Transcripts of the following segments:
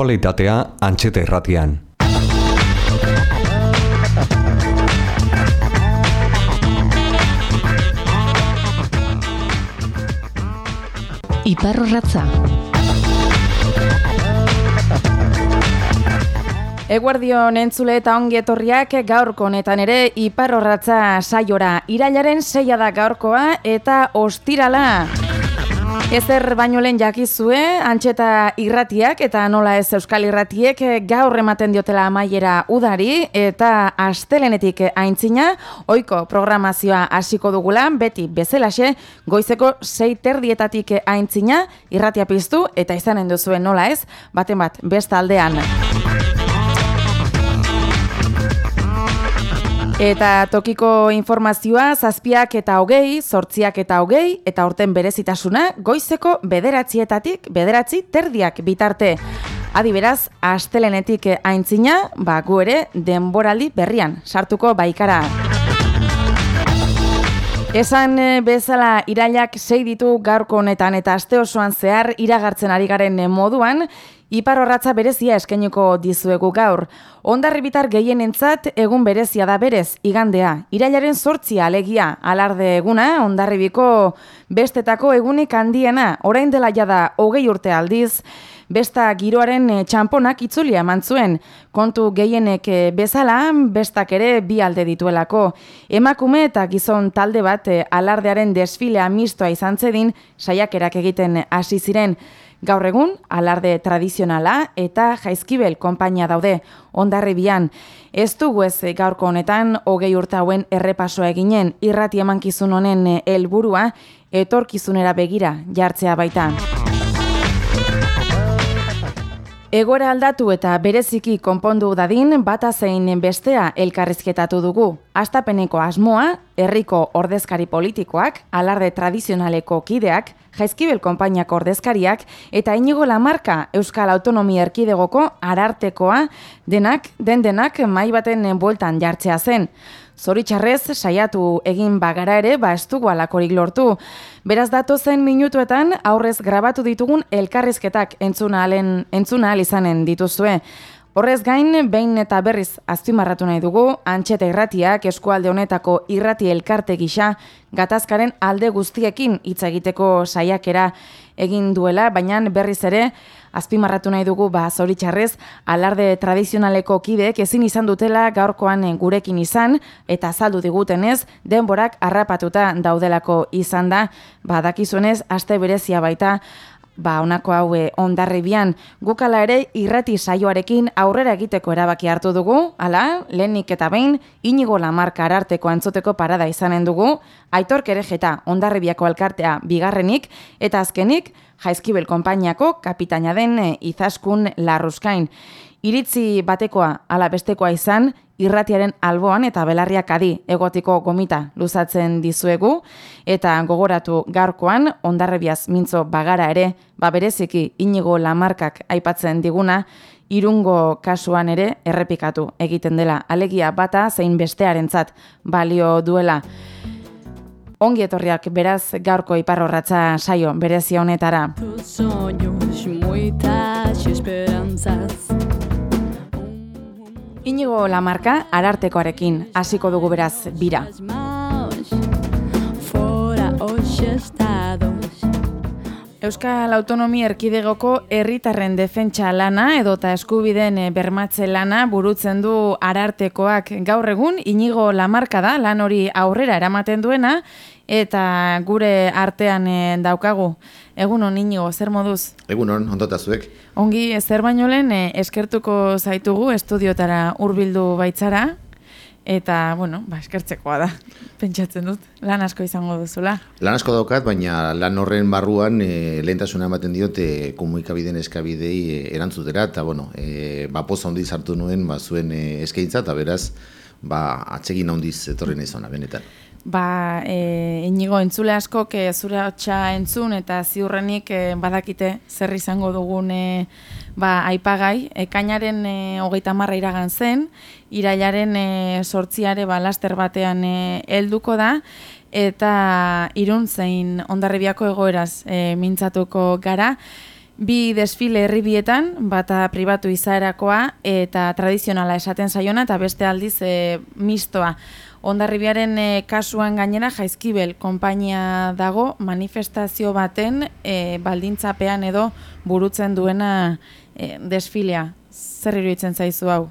aktualitatea antxete erratian. Iparro ratza. Eguardion entzule eta ongi etorriak gaurko honetan ere iparrorratza saiora. Irailaren seia da gaurkoa eta ostirala. Ezer baino lehen jakizue, antxeta irratiak eta nola ez euskal irratiek gaur ematen diotela amaiera udari eta astelenetik aintzina, oiko programazioa hasiko dugula, beti bezelaxe, goizeko sei terdietatik aintzina, irratia piztu eta izanen duzuen nola ez, baten bat, besta aldean. Eta tokiko informazioa zazpiak eta hogei, sortziak eta hogei, eta orten berezitasuna goizeko bederatzietatik, bederatzi terdiak bitarte. Adi beraz, astelenetik aintzina, ba gu ere denboraldi berrian, sartuko baikara. Esan eh, bezala irailak sei ditu gaurko honetan eta aste osoan zehar iragartzen ari garen moduan, Ipar horratza berezia eskeniko dizuegu gaur. Ondarri bitar gehien entzat, egun berezia da berez, igandea. Irailaren sortzia alegia, alarde eguna, ondarribiko bestetako egunik handiena, orain dela jada hogei urte aldiz, besta giroaren eh, txamponak itzulia mantzuen. Kontu gehienek eh, bezala, bestak ere bi alde dituelako. Emakume eta gizon talde bat eh, alardearen desfilea mistoa izan zedin, saiakerak egiten hasi ziren. Gaur egun, alarde tradizionala eta jaizkibel konpainia daude ondarribian. Ez dugu ez gaurko honetan, hogei urta hauen errepasoa eginen irrati emankizun honen helburua etorkizunera begira jartzea baita. Egora aldatu eta bereziki konpondu dadin bata zein bestea elkarrizketatu dugu. Astapeneko asmoa, herriko ordezkari politikoak, alarde tradizionaleko kideak, jaizkibel konpainiako ordezkariak eta inigo lamarka Euskal Autonomia Erkidegoko arartekoa denak, den denak mai baten bueltan jartzea zen. Zoritxarrez, saiatu egin bagara ere, ba ez dugu alakorik lortu. Beraz datu zen minutuetan, aurrez grabatu ditugun elkarrizketak entzuna, alen, entzuna izanen dituzue. Horrez gain, behin eta berriz azpimarratu nahi dugu, antxeta irratiak eskualde honetako irrati elkarte gisa, gatazkaren alde guztiekin hitz egiteko saiakera egin duela, baina berriz ere, azpimarratu nahi dugu ba zoritxarrez alarde tradizionaleko kideek ezin izan dutela gaurkoan gurekin izan eta azaldu digutenez denborak harrapatuta daudelako izan da. Badakizuenez aste berezia baita Ba, honako hau eh, ondarribian, gukala ere irrati saioarekin aurrera egiteko erabaki hartu dugu, ala, lehenik eta behin, inigo lamarka ararteko antzuteko parada izanen dugu, aitor kerejeta ondarribiako alkartea bigarrenik, eta azkenik, jaizkibel konpainiako kapitaina den e, izaskun larruzkain. Iritzi batekoa ala bestekoa izan, irratiaren alboan eta belarriak adi egotiko gomita luzatzen dizuegu, eta gogoratu gaurkoan, ondarrebiaz mintzo bagara ere, ba bereziki inigo lamarkak aipatzen diguna, irungo kasuan ere errepikatu egiten dela. Alegia bata zein bestearentzat balio duela. Ongi etorriak beraz gaurko iparrorratza saio berezia honetara. Inigo Lamarka arartekoarekin hasiko dugu beraz bira. Euskal Autonomia Erkidegoko herritarren defentsa lana edota eskubideen eh, bermatze lana burutzen du arartekoak gaur egun inigo lamarka da lan hori aurrera eramaten duena eta gure artean eh, daukagu. Egun hon inigo, zer moduz? Egun hon, ondota zuek. Ongi, zer baino lehen eh, eskertuko zaitugu estudiotara hurbildu baitzara, Eta, bueno, ba, eskertzekoa da, pentsatzen dut, lan asko izango duzula. Lan asko daukat, baina lan horren barruan e, lehentasuna ematen diote komunikabideen eskabidei e, erantzutera, eta, bueno, e, ba, poza hondiz hartu nuen, ba, zuen e, eskaintza, eta beraz, ba, atsegin hondiz etorri nahi zona, benetan. Ba, e, inigo, entzule asko, ke zure hotxa entzun, eta ziurrenik e, badakite zer izango dugun e, ba, aipagai, ekainaren e, hogeita marra iragan zen, irailaren e, sortziare ba, laster batean e, helduko da, eta irun zein ondarribiako egoeraz e, mintzatuko gara, Bi desfile herribietan, bata pribatu izaerakoa eta tradizionala esaten zaiona eta beste aldiz e, mistoa. Ondarribiaren e, kasuan gainera jaizkibel konpainia dago manifestazio baten e, baldintzapean edo burutzen duena e, desfilea. Zer iruditzen zaizu hau?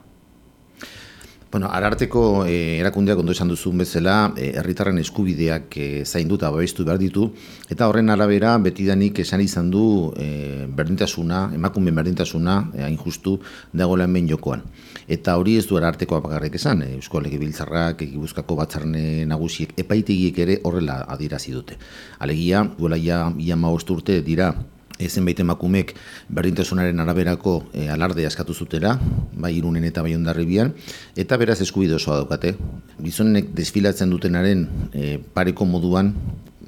Bueno, ararteko e, erakundeak ondo esan duzun bezala, eh, herritarren eskubideak e, zaindu eta babestu behar ditu, eta horren arabera betidanik esan izan du e, berdintasuna, emakumen berdintasuna, hain justu, dagoela hemen jokoan. Eta hori ez du ararteko apagarrek esan, e, Eusko Lege Biltzarrak, Egibuzkako batzarne nagusiek, epaitegiek ere horrela adirazi dute. Alegia, duela ja, ia urte dira, zenbait emakumek berdintasunaren araberako e, alarde askatu zutera, bai irunen eta bai ondarribian, eta beraz eskubide osoa daukate. Gizonek desfilatzen dutenaren e, pareko moduan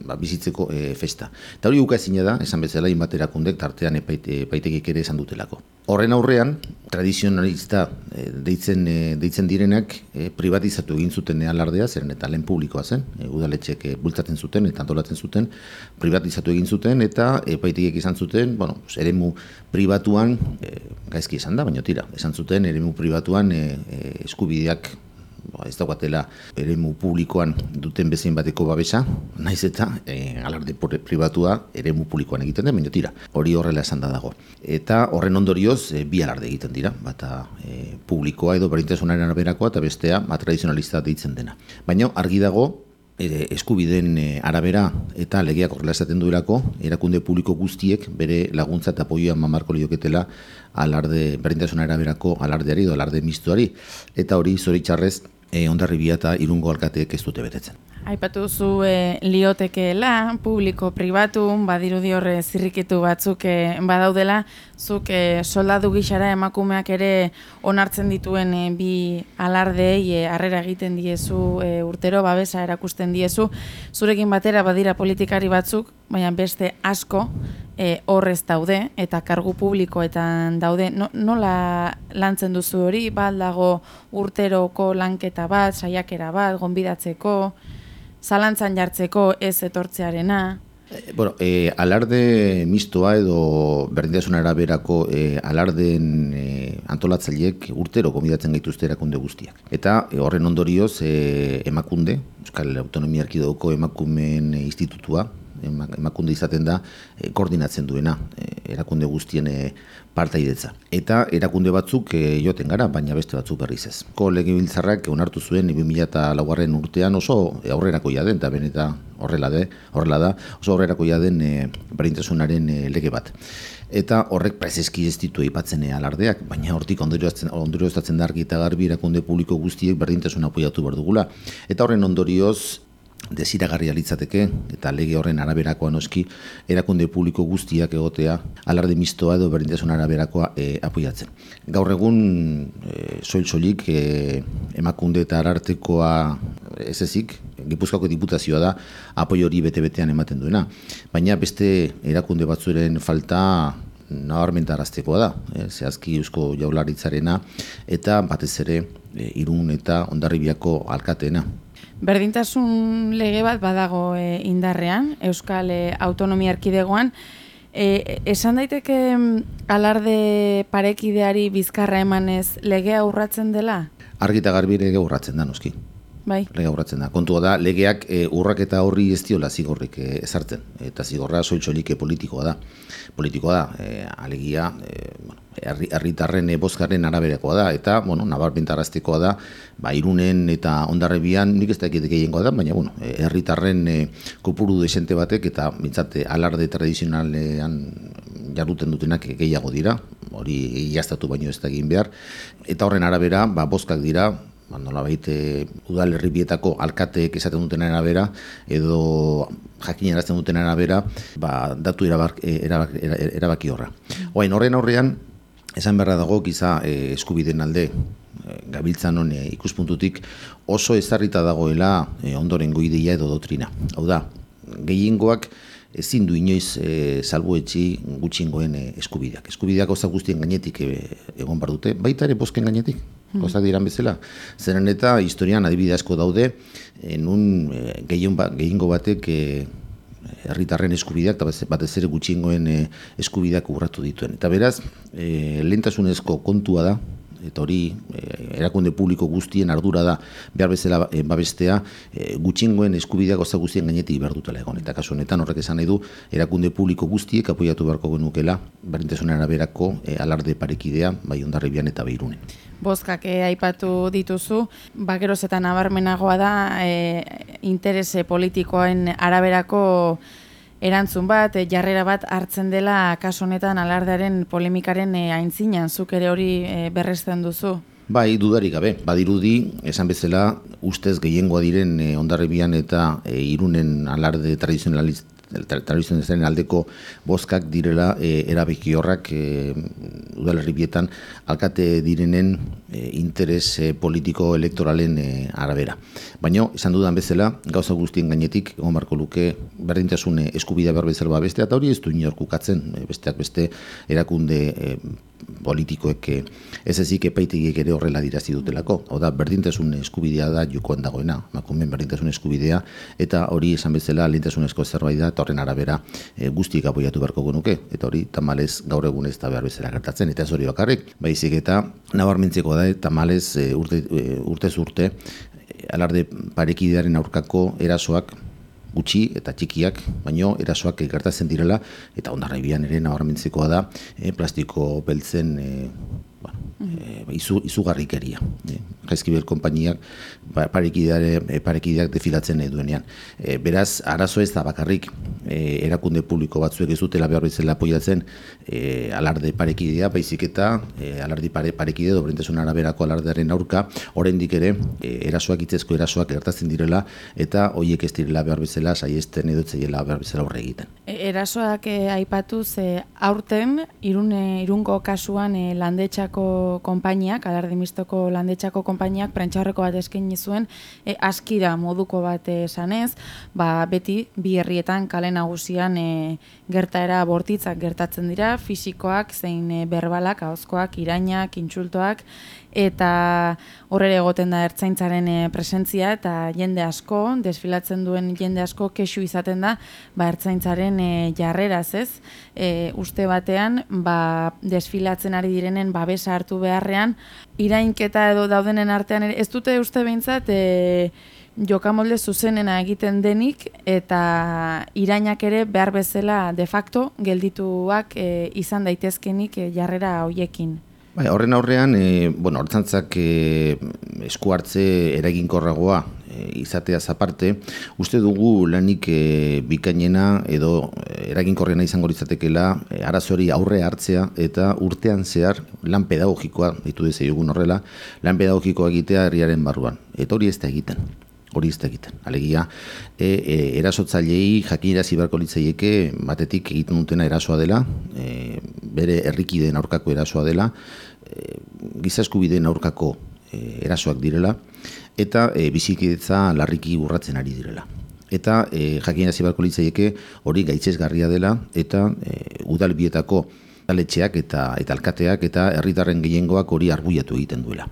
ba, bizitzeko e, festa. Eta hori uka ezin da, esan bezala, inbaterakundek tartean epaitegik ere esan dutelako. Horren aurrean, tradizionalista e, deitzen, e, deitzen direnak e, privatizatu egin zuten alardea, zeren eta lehen publikoa zen, e, udaletxek e, bultzatzen zuten eta antolatzen zuten, privatizatu egin zuten eta epaitegik izan zuten, bueno, eremu pribatuan, e, gaizki izan da, baina tira, esan zuten eremu pribatuan e, eskubideak ba, ez daukatela eremu publikoan duten bezein bateko babesa, naiz eta e, alarde pribatua eremu publikoan egiten den, tira, hori horrela esan da dago. Eta horren ondorioz, e, bi alarde egiten dira, bata e, publikoa edo berintasunaren araberakoa eta bestea ma tradizionalista deitzen dena. Baina argi dago, ere eskubiden e, arabera eta legeak horrela esaten duelako, erakunde publiko guztiek bere laguntza eta apoioa mamarko lioketela alarde, berintasunaren araberako alardeari edo alarde mistuari. Eta hori zoritxarrez e, ondarribia eta irungo alkateek ez dute betetzen. Aipatu zu e, liotekeela, publiko, pribatu, badiru diorre zirrikitu batzuk e, badaudela, zuk e, soldadu gixara emakumeak ere onartzen dituen e, bi alardei harrera egiten diezu urtero, babesa erakusten diezu, zurekin batera badira politikari batzuk, baina beste asko, e, horrez daude eta kargu publikoetan daude. No, nola lantzen duzu hori? Baldago urteroko lanketa bat saiakera bat gonbidatzeko zalantzan jartzeko ez etortzearena e, bueno, e, alarde mistoa edo berdintasun araberako e, alarden e, antolatzaileek urtero gonbidatzen gaituzte erakunde guztiak. Eta e, horren ondorioz e, emakunde, Euskal Autonomia Arkidoko emakumen institutua, emakunde izaten da e, koordinatzen duena e, erakunde guztien e, partaidetza. Eta erakunde batzuk e, joten gara, baina beste batzuk berriz ez. Ko legibiltzarrak onartu zuen 2008 urtean oso aurrerako den, eta beneta horrela, de, horrela da, oso aurrerako den e, berintasunaren lege bat. Eta horrek prezeski ez ditu aipatzen alardeak, baina hortik ondoriozatzen da argi eta garbi erakunde publiko guztiek berdintasun apoiatu behar dugula. Eta horren ondorioz, desiragarria litzateke eta lege horren araberakoa noski erakunde publiko guztiak egotea alarde mistoa edo berdintasun araberakoa e, apoiatzen. Gaur egun e, soil soilik e, emakunde eta arartekoa ez ezik, Gipuzkoako diputazioa da apoi hori bete-betean ematen duena. Baina beste erakunde batzuren falta nabarmentaraztekoa da, e, zehazki eusko jaularitzarena eta batez ere e, irun eta ondarribiako alkateena. Berdintasun lege bat badago e, indarrean, Euskal e, Autonomia Erkidegoan. E, esan daiteke mm, alarde parekideari bizkarra emanez legea urratzen dela? Argita garbi lege urratzen da, noski. Bai. Lega urratzen da. Kontua da, legeak e, urrak eta horri ez diola zigorrik e, ezartzen. Eta zigorra soiltxolike politikoa da. Politikoa da, e, alegia, e, bueno, herritarren e, bozkaren araberekoa da. Eta, bueno, nabar bintaraztekoa da, ba, irunen eta ondarrebian, nik ez da gehiengoa da, baina, bueno, herritarren e, kopuru desente batek eta mintzate alarde tradizionalean jarduten dutenak gehiago dira, hori jaztatu baino ez da egin behar. Eta horren arabera, ba, bozkak dira, ba, nola baite udal herribietako alkateek esaten duten arabera edo jakin erazten duten arabera ba, datu erabaki, erabaki, erabaki horra. Oain, horren aurrean, esan beharra dago giza e, eskubiden alde gabiltzan hone ikuspuntutik oso ezarrita dagoela e, ondoren goidea edo dotrina. Hau da, gehiengoak ezin du inoiz e, salbuetxi gutxingoen e, eskubideak. Eskubideak oza guztien gainetik e, egon bar dute, baita ere bosken gainetik, mm. oza diran bezala. Zeren eta historian adibide asko daude, en un e, ba, gehiengo batek e, herritarren eskubideak eta batez ere gutxiengoen e, eskubideak urratu dituen. Eta beraz, e, lehentasunezko kontua da, eta hori eh, erakunde publiko guztien ardura da behar bezala e, babestea e, gutxingoen eskubideak oza guztien gainetik behar dutela egon. Eta kasu honetan horrek esan nahi du erakunde publiko guztiek apoiatu beharko genukela berintasunen araberako alarde parekidea bai ondarribian eta behirunen. Bozkak aipatu dituzu, bakeroz eta nabarmenagoa da e, interese politikoen araberako erantzun bat, eh, jarrera bat hartzen dela kasu honetan alardearen polemikaren e, aintzinan, zuk ere hori e, berresten duzu? Bai, dudarik gabe, badirudi, esan bezala, ustez gehiengoa diren e, ondarribian eta e, irunen alarde tradizionalist, tradizionalistaren aldeko bozkak direla e, erabeki horrak e, udalerribietan alkate direnen e, interes e, politiko elektoralen e, arabera. Baina, esan dudan bezala, gauza guztien gainetik, egon barko luke, berdintasun eskubidea behar bezala bestea, eta hori ez du inorkukatzen, besteak beste erakunde e, politikoek eh, ez ezik epaitegiek ere horrela dirazi dutelako. Hau da, berdintasun eskubidea da jokoan dagoena, makumen berdintasun eskubidea, eta hori esan bezala lehentasunezko zerbait da, eta horren arabera e, guztiek apoiatu beharko genuke, eta hori tamalez gaur egun ez da behar bezala gertatzen, eta ez hori bakarrik, baizik eta nabarmentzeko da, tamalez e, urte, e, urtez urte, alarde parekidearen aurkako erasoak gutxi eta txikiak, baino erasoak gertatzen direla eta ondarraibian ere nabarmentzekoa da e, plastiko beltzen e, e, izu, izugarrikeria. E, Jaizkibel konpainiak ba, parekideak, e, parekideak defilatzen duenean. E, beraz, arazo ez da bakarrik e, erakunde publiko batzuek ez dutela behar bezala apoiatzen e, alarde parekidea, baizik eta e, alardi pare, parekide, dobrintasun araberako alardearen aurka, oraindik ere e, erasoak itzezko erasoak gertatzen direla eta hoiek ez direla behar bezala saiesten edo zeiela behar bezala horre egiten. E, erasoak e, aipatu ze aurten irune, irungo kasuan e, landetxako konpainiak, alardi mistoko landetxako konpainiak prentxaurreko bat eskaini zuen e, askira moduko bat esanez, ba, beti bi herrietan kale nagusian e, gertaera bortitzak gertatzen dira, fisikoak, zein e, berbalak, ahozkoak, irainak, intsultoak, eta horre egoten da ertzaintzaren e, presentzia eta jende asko, desfilatzen duen jende asko kesu izaten da ba, ertzaintzaren e, jarreraz ez, e, uste batean ba, desfilatzen ari direnen babesa hartu beharrean, irainketa edo daudenen artean, ez dute uste behintzat, e, jokamolde zuzenena egiten denik eta irainak ere behar bezala de facto geldituak izan daitezkenik jarrera hoiekin. Bai, horren aurrean, e, bueno, hortzantzak e, esku hartze eraginkorragoa e, izatea zaparte, uste dugu lanik e, bikainena edo eraginkorrena izango litzatekeela e, arazori aurre hartzea eta urtean zehar lan pedagogikoa, ditu dezei horrela, lan pedagogikoa egitea herriaren barruan. Eta hori ez da egiten hori ez egiten. Alegia, e, e, erasotzailei jakinera zibarko litzaieke batetik egiten dutena erasoa dela, e, bere errikideen aurkako erasoa dela, e, gizaskubideen aurkako e, erasoak direla, eta e, bizikidetza larriki urratzen ari direla. Eta e, jakinera zibarko litzaieke hori gaitzesgarria dela, eta e, udalbietako taletxeak eta, eta alkateak eta herritarren gehiengoak hori arbuiatu egiten duela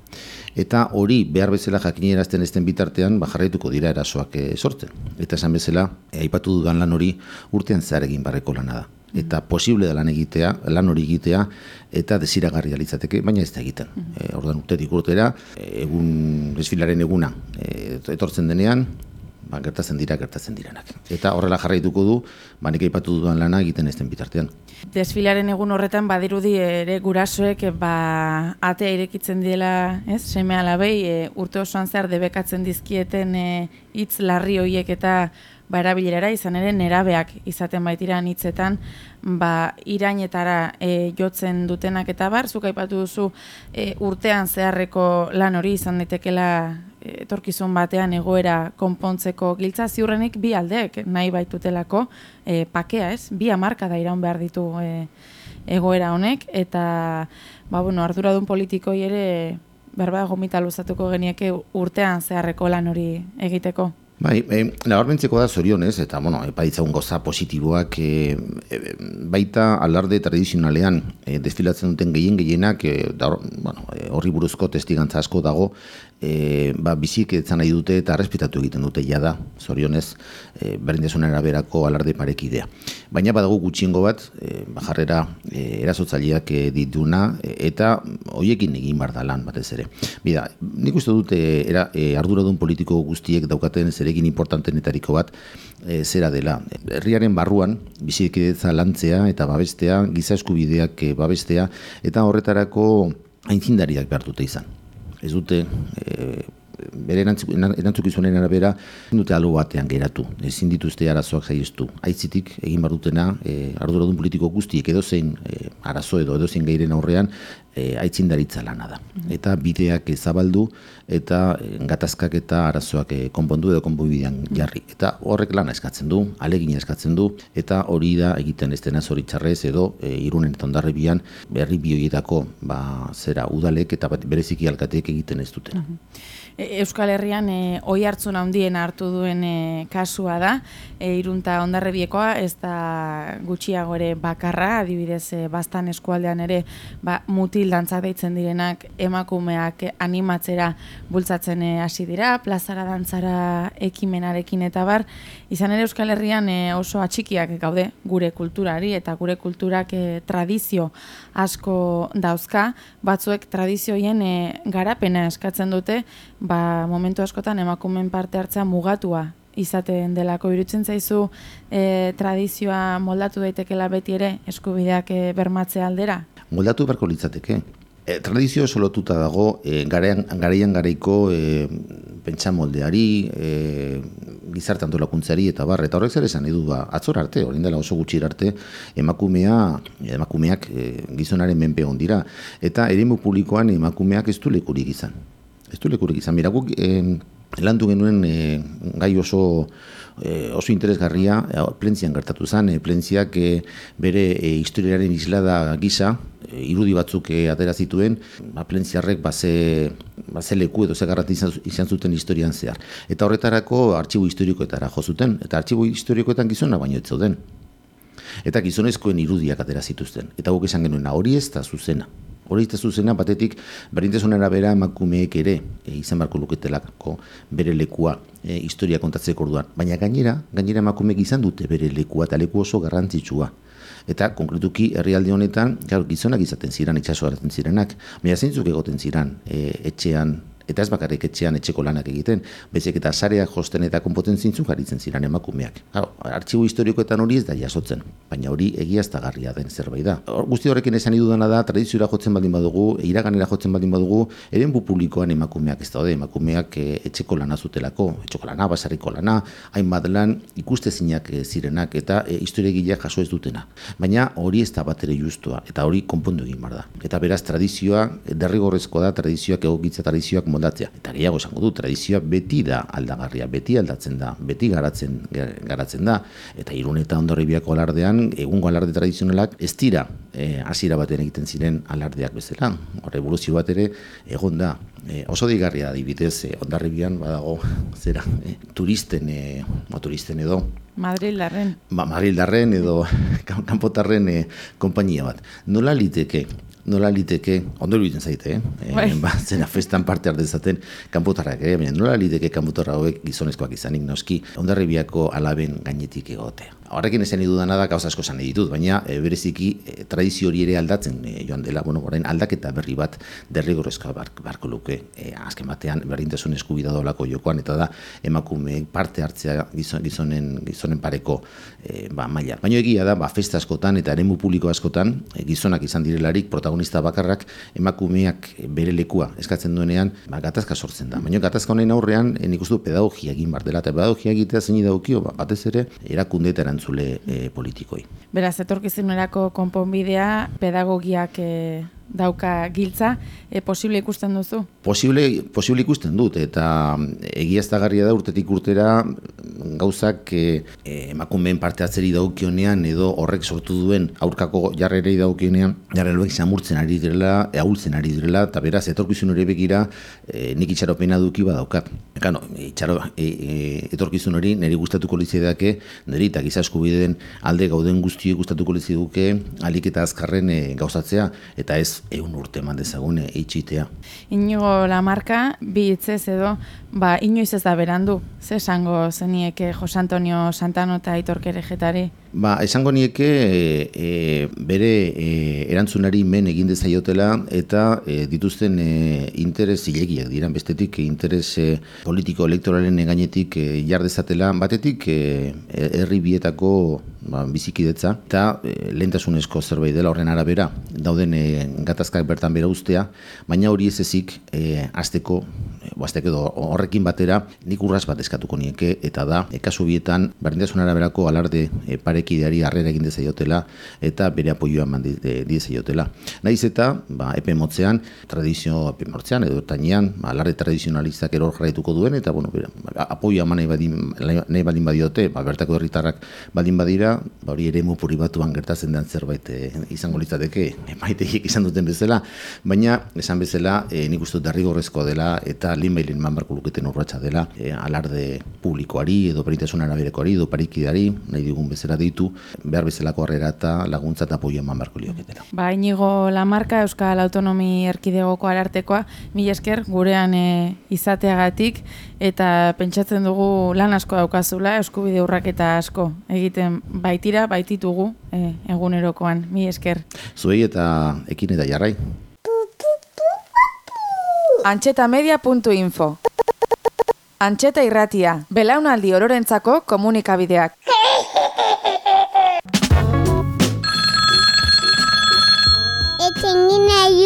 eta hori behar bezala jakinierazten ezten bitartean ba, jarraituko dira erasoak e, sortzen. Eta esan bezala, e, aipatu dudan lan hori urtean zehar egin barreko lana da. Eta posible da lan egitea, lan hori egitea, eta desiragarria litzateke, baina ez da egiten. E, ordan urtetik urtera, egun desfilaren eguna e, etortzen denean, ba, gertatzen dira, gertatzen direnak. Eta horrela jarraituko du, ba, nik aipatu dudan lana egiten ezten bitartean. Desfilaren egun horretan badirudi ere gurasoek ba, atea irekitzen diela, ez, seme alabei, e, urte osoan zer debekatzen dizkieten e, hitz larri hoiek eta ba, erabilerara izan ere nerabeak izaten baitira hitzetan ba, irainetara e, jotzen dutenak. Eta bar, zuk aipatu duzu e, urtean zeharreko lan hori izan daitekela e, etorkizun batean egoera konpontzeko giltza. Ziurrenik bi aldeek nahi baitutelako e, pakea ez, bi amarka da iraun behar ditu e, egoera honek. Eta ba, bueno, arduradun politikoi ere berba gomita luzatuko genieke urtean zeharreko lan hori egiteko. Bai, e, nabarmentzeko da zorionez, eta bueno, epaitzagun goza positiboak e, e, baita alarde tradizionalean e, desfilatzen duten gehien gehienak, e, da, bueno, horri buruzko testigantza asko dago, e, ba, bizik etzan nahi dute eta respetatu egiten dute jada, zorionez, e, berdintasunaren araberako alarde parekidea. Baina badago gutxiengo bat, e, bajarrera e, erasotzaileak e, dituna, e, eta hoiekin egin bar da lan batez ere. Bida, nik uste dute era, e, arduradun politiko guztiek daukaten zeregin importantenetariko bat, e, zera dela. Herriaren barruan, bizikidetza lantzea eta babestea, giza eskubideak e, babestea, eta horretarako aintzindariak behar dute izan ez dute e, bere erantzukizunen arabera dute alo batean geratu, ezin dituzte arazoak zaiztu. Aitzitik egin bar dutena e, arduradun politiko guztiek edo zein e, arazo edo edo zein gairen aurrean e, aitzindaritza lana da. Mm-hmm. Eta bideak zabaldu eta e, gatazkak eta arazoak e, konpondu edo konponbidean jarri. Eta horrek lana eskatzen du, alegin eskatzen du, eta hori da egiten ez dena zoritxarrez edo e, irunen eta ondarribian berri bioietako ba, zera udalek eta bereziki alkateek egiten ez duten. E, Euskal Herrian e, oi hartzun handien hartu duen e, kasua da, e, irunta ondarrebiekoa, ez da gutxiago ere bakarra, adibidez e, bastan eskualdean ere ba, mutil dantza deitzen direnak emakumeak animatzera bultzatzen e, hasi dira, plazara dantzara ekimenarekin eta bar, izan ere Euskal Herrian e, oso atxikiak gaude gure kulturari eta gure kulturak e, tradizio asko dauzka, batzuek tradizioien e, garapena eskatzen dute, ba, momentu askotan emakumen parte hartzea mugatua izaten delako irutzen zaizu e, tradizioa moldatu daitekela beti ere eskubideak e, bermatzea aldera? Moldatu beharko litzateke. E, tradizio solotuta dago e, garean, garaian garaiko e, pentsa moldeari, e, gizarte antolakuntzari eta bar, eta horrek zer esan edu ba, atzor arte, hori dela oso gutxi arte, emakumea, emakumeak e, gizonaren menpe dira eta eremu publikoan emakumeak ez du lekurik izan ez du lekurik izan. Miraguk, eh, landu genuen eh, gai oso eh, oso interesgarria, eh, plentzian gertatu zen, eh, plentziak eh, bere eh, historiaren islada gisa, eh, irudi batzuk eh, atera zituen, ba, plentziarrek baze, baze leku edo zegarrat izan, izan zuten historian zehar. Eta horretarako artxibo historikoetara jo zuten, eta artxibo historikoetan gizona baino ez zauden. Eta gizonezkoen irudiak atera zituzten. Eta guk esan genuen, hori ez da zuzena. Hori ez zuzena, batetik, berintasunera bera emakumeek ere, e, izan barko luketelako bere lekua e, historia kontatzeko orduan. Baina gainera, gainera emakumeek izan dute bere lekua eta leku oso garrantzitsua. Eta konkretuki herrialde honetan, gizonak izaten ziren, itxaso garatzen zirenak, baina zeintzuk egoten ziren e, etxean eta ez bakarrik etxean etxeko lanak egiten, bezik eta sareak josten eta konpoten zintzun garitzen ziren emakumeak. Hau, artxibo historikoetan hori ez da jasotzen, baina hori egiaztagarria den zerbait da. Guzti horrekin esan idudana da, tradizioa jotzen baldin badugu, iraganera jotzen baldin badugu, eren publikoan emakumeak ez daude, emakumeak eh, etxeko lana zutelako, etxeko lana, basarriko lana, hainbat lan ikuste zinak eh, zirenak eta e, historia jaso ez dutena. Baina hori ez da bat ere justua, eta hori konpondu egin bar da. Eta beraz, tradizioa, derrigorrezko da, tradizioak egokitza tradizioak moldatzea. Eta gehiago esango du, tradizioa beti da aldagarria, beti aldatzen da, beti garatzen garatzen da. Eta irun eta ondorribiako alardean, egungo alarde tradizionalak ez dira e, hasiera baten egiten ziren alardeak bezala. Hor evoluzio bat ere egon da. E, oso digarria adibidez, e, ondarribian badago zera, e, turisten, e, o turisten edo, Madrildarren. Ba, Madrildarren edo kanpotarren e, konpainia bat. Nola liteke nola liteke, ondo egiten zaite, eh? E, ba, zena festan parte ardezaten kanpotarrak ere, eh? nola liteke kanpotarra hauek gizonezkoak izanik noski, ondarribiako alaben gainetik egotea horrekin esan idudana da gauza asko esan ditut, baina e, bereziki e, tradizio hori ere aldatzen e, joan dela, bueno, orain aldaketa berri bat derrigorrezka bark, barko luke, e, azken batean berdintasun eskubida dolako jokoan, eta da emakumeek parte hartzea gizon, gizonen, gizonen pareko e, ba, maila. Baina egia da, ba, festa askotan eta eremu publiko askotan, gizonak izan direlarik, protagonista bakarrak, emakumeak bere lekua eskatzen duenean, ba, gatazka sortzen da. Baina gatazka honen aurrean, e, nik uste pedagogia egin bar dela, eta pedagogia egitea zein daukio, ba, batez ere, erakundeetan erantzule e, politikoi. Beraz, etorkizunerako konponbidea pedagogiak e, dauka giltza, e, posible ikusten duzu? Posible, posible ikusten dut, eta egiaztagarria da urtetik urtera gauzak e, emakumeen parte atzeri daukionean edo horrek sortu duen aurkako jarrerei daukionean, jarreroek samurtzen ari direla, ahultzen ari direla, eta beraz, etorkizun hori begira, e, nik itxaropena duki badaukat. Ekano, itxaro, e, e, etorkizun hori niri gustatuko litzedake, niri eta gizasku bideen alde gauden guztiek gustatuko litzeduke, alik eta azkarren e, gauzatzea, eta ez egun urte eman dezagune eitxitea. Inigo la marka, bi hitzez edo, ba, inoiz ez da berandu, ze esango zenieke Jose Antonio Santano eta Aitor Kerejetari? Ba, esango nieke e, bere e, erantzunari men egin dezaiotela eta e, dituzten e, interes zilegiak diran bestetik interes e, politiko elektoralen gainetik e, jardezatela batetik e, herri bietako ba, bizikidetza eta e, lehentasunezko zerbait dela. Horren arabera dauden e, gatazkak bertan bera ustea, baina hori ez ezik e, azteko e, edo horrekin batera nik urraz bat eskatuko nieke. Eta da, e, kasu bietan berdintasun araberako alarde e, pare parekideari harrera egin dezaiotela eta bere apoioa eman dizaiotela. Naiz eta, ba, epe motzean, tradizio epe motzean edo ertainean, ba, larre tradizionalistak eror jarraituko duen eta, bueno, bere, apoioa eman nahi badin, nahi badin badiote, ba, bertako herritarrak badin badira, ba, hori ere mu batuan gertatzen den zerbait e, izango litzateke, emaiteik izan duten bezala, baina, esan bezala, e, nik uste derrigorrezkoa dela eta lin bailin manbarko luketen urratxa dela, e, alarde publikoari edo peritasun araberekoari edo parikidari, nahi digun bezala ditu behar bezalako harrera eta laguntza eta apoio eman barko lioketela. Ba, inigo Lamarka, Euskal Autonomi Erkidegoko arartekoa, mi esker gurean e, izateagatik eta pentsatzen dugu lan asko daukazula, eskubide urraketa asko egiten baitira, baititugu e, egunerokoan, mi esker. Zuei eta ekin eta jarrai. Antxetamedia.info Antxeta irratia, belaunaldi ororentzako komunikabideak.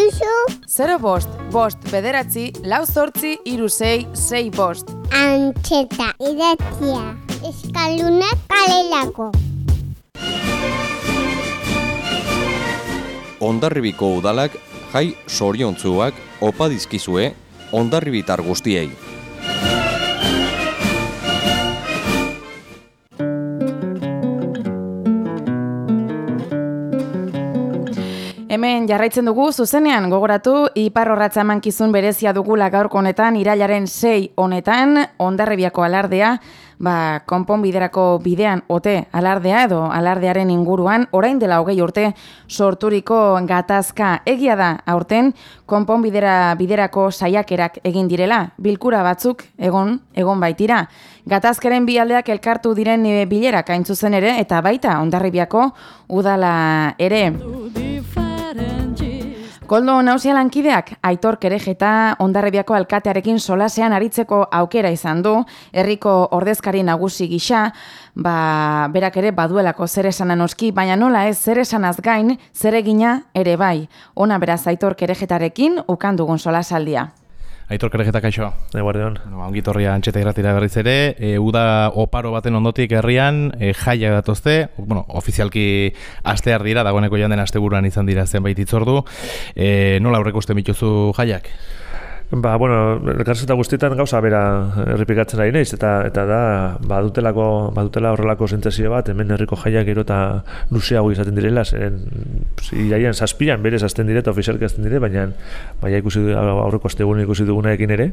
Yuzu. Zero bost, bost, bederatzi, lau zortzi, iru sei, sei bost. Antxeta irratia, eskalunak kalelako. Ondarribiko udalak jai soriontzuak opa dizkizue ondarribitar guztiei. Jarraitzen dugu zuzenean gogoratu ipar horratza emankizun berezia dugula gaurko honetan irailaren sei honetan ondarrebiako alardea ba, konponbiderako bidean ote alardea edo alardearen inguruan orain dela hogei urte sorturiko gatazka. Egia da aurten konponbidera biderako saiakerak egin direla bilkura batzuk egon egon baitira. Gatazkaren bi aldeak elkartu diren bilerak hain ere eta baita ondarribiako udala ere Koldo nausia lankideak, aitor kerejeta ondarrebiako alkatearekin solasean aritzeko aukera izan du, herriko ordezkari nagusi gisa, ba, berak ere baduelako zer esanan oski, baina nola ez zer esanaz gain, zer egina ere bai. Ona beraz aitor kerejetarekin, ukandugun solasaldia. Aitor Kerejeta kaixo. Eguardion. Bueno, ongi torria antxeta irratira berriz ere, e, uda oparo baten ondotik herrian, e, jaia datozte, bueno, ofizialki astear dira, dagoeneko joan den asteburuan izan dira zenbait itzordu. E, nola aurreko uste mituzu jaiak? Ba, bueno, elkarzeta guztietan gauza bera errepikatzen ari naiz, eta eta da, badutelako, badutela horrelako zentzazio bat, hemen herriko jaiak gero eta luzeago izaten direla, zeren, iraian zazpian berez azten dire, eta ofizialki azten dire, baina baina ikusi aurreko astegun ikusi duguna ekin ere,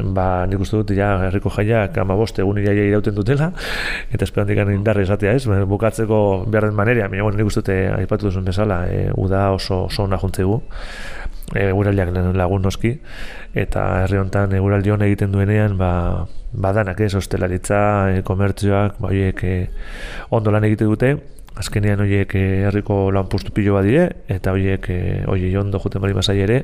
ba, nik uste dut, ja, herriko jaiak ama boste egun iraia irauten dutela, eta esperantik indarra izatea ez, bukatzeko behar den maneria, baina bueno, nik uste dut, eh, aipatu duzun bezala, e, uda oso, oso ona juntzegu, eguraldiak lagun noski eta herri hontan eguraldi hon egiten duenean ba badanak ez hostelaritza e, komertzioak ba hoiek e, ondo lan egite dute azkenean hoiek e, herriko lanpostu pilo badie eta hoiek e, hoiei ondo joten bari basai ere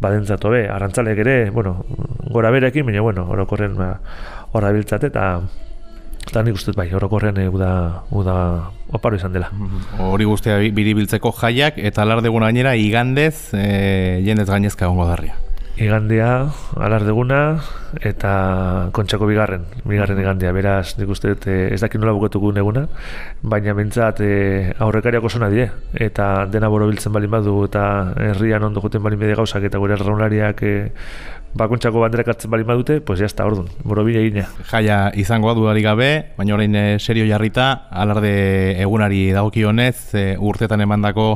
badentzat hobe arrantzalek ere bueno gora berekin baina bueno orokorren ba horra biltzate eta Eta nik uste bai, orokorrean uda, uda oparo izan dela. Mhm. Hori guztia biribiltzeko jaiak eta alardegun gainera igandez e, jendez gainezka egongo darria. Igandea, alardeguna, eta kontxako bigarren, bigarren igandea, beraz, nik uste dut, eh, ez dakit nola bukatuko eguna, baina bentsat e, aurrekariak oso nadie, eta dena borobiltzen balin badu, eta herrian ondo joten balin bide gauzak, eta gure erraunariak e, bakontxako banderak hartzen bali badute, pues jazta, orduan, borobile egina. Jaia izangoa dudarik gabe, baina orain e, serio jarrita, alarde egunari dagokionez, e, urtetan emandako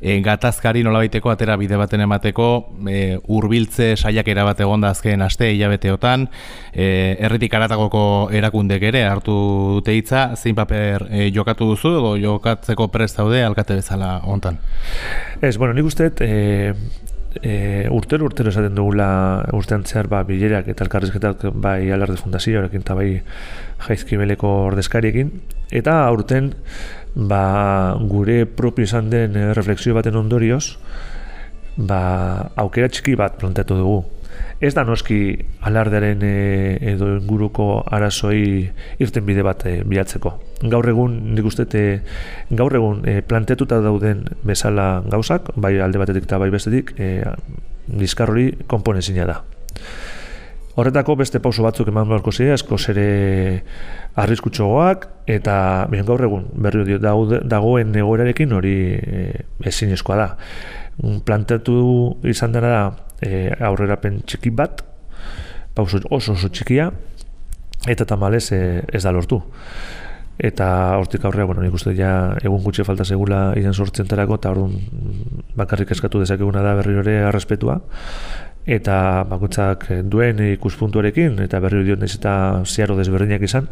e, gatazkari nolabaiteko atera bide baten emateko, e, urbiltze saiak erabat egonda azken aste hilabeteotan, e, erritik aratagoko erakundek ere hartu dute hitza, zein paper e, jokatu duzu edo jokatzeko prest daude alkate bezala hontan. Ez, bueno, nik uste, e, e, urtero urtero esaten dugula urtean zehar ba, bilerak eta elkarrizketak bai alarde fundazioarekin eta bai jaizkibeleko ordezkariekin. Eta aurten ba, gure propio izan den refleksio baten ondorioz ba, aukera txiki bat planteatu dugu Ez da noski alardearen e, edo inguruko arazoi irten bide bat e, bilatzeko. Gaur egun, nik uste, e, gaur egun e, plantetuta dauden bezala gauzak, bai alde batetik eta bai bestetik, e, hori konponezina da. Horretako beste pauso batzuk eman beharko zire, asko zere arriskutxogoak, eta bion gaur egun berri dio dagoen egoerarekin hori e, ezin da. Planteatu izan dena da, e, aurrerapen txiki bat, pauso oso oso txikia, eta tamalez e, ez da lortu. Eta hortik aurrea, bueno, nik uste ja egun gutxi falta segula iren sortzen tarako, eta orduan bakarrik eskatu dezakeguna da berri hori arrespetua, eta bakoitzak duen ikuspuntuarekin, eta berri hori eta ziaro desberdinak izan,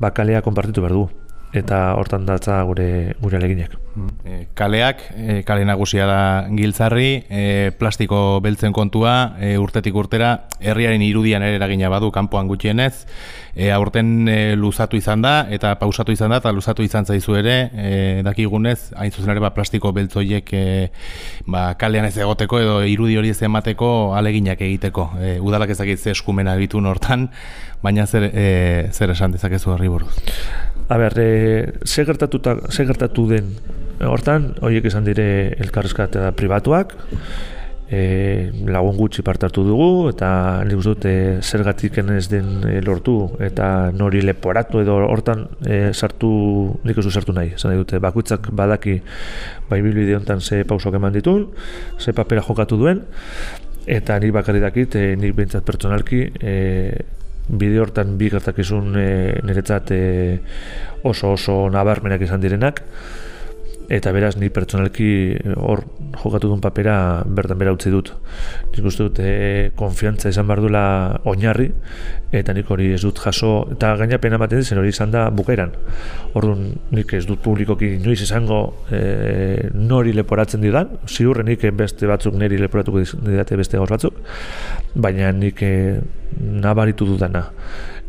bakalea konpartitu behar du eta hortan datza gure gure aleginak. E, kaleak, e, kale nagusia da giltzarri, e, plastiko beltzen kontua, e, urtetik urtera, herriaren irudian ere eragina badu kanpoan gutxienez, e, aurten e, luzatu izan da, eta pausatu izan da, eta luzatu izan zaizu ere, e, dakigunez, hain zuzen ere ba, plastiko beltzoiek e, ba, kalean ez egoteko edo irudi hori ez emateko aleginak egiteko. E, udalak ezakit ze eskumena bitun hortan, baina zer, e, zer esan dezakezu herri buruz. A ber, e, ze, gertatu den, hortan, horiek izan dire elkarrezkate da pribatuak, e, lagun gutxi partartu dugu, eta nik uste dute zergatik ez den e, lortu, eta nori leporatu edo hortan e, sartu, nik uste sartu nahi, zan dute, bakuitzak badaki bai bilbide honetan ze pausok eman ditun, ze papera jokatu duen, eta nik bakarri dakit, e, nik behintzat pertsonalki, e, bide hortan bi gertakizun e, niretzat e, oso oso nabarmenak izan direnak eta beraz ni pertsonalki hor jokatu duen papera bertan bera utzi dut. Nik uste dut e, konfiantza izan behar duela oinarri eta nik hori ez dut jaso eta gaina pena ematen zen hori izan da bukaeran. Orduan nik ez dut publikoki inoiz izango e, nori leporatzen didan, ziurrenik beste batzuk niri leporatuko didate beste gaur batzuk, baina nik e, nabaritu dudana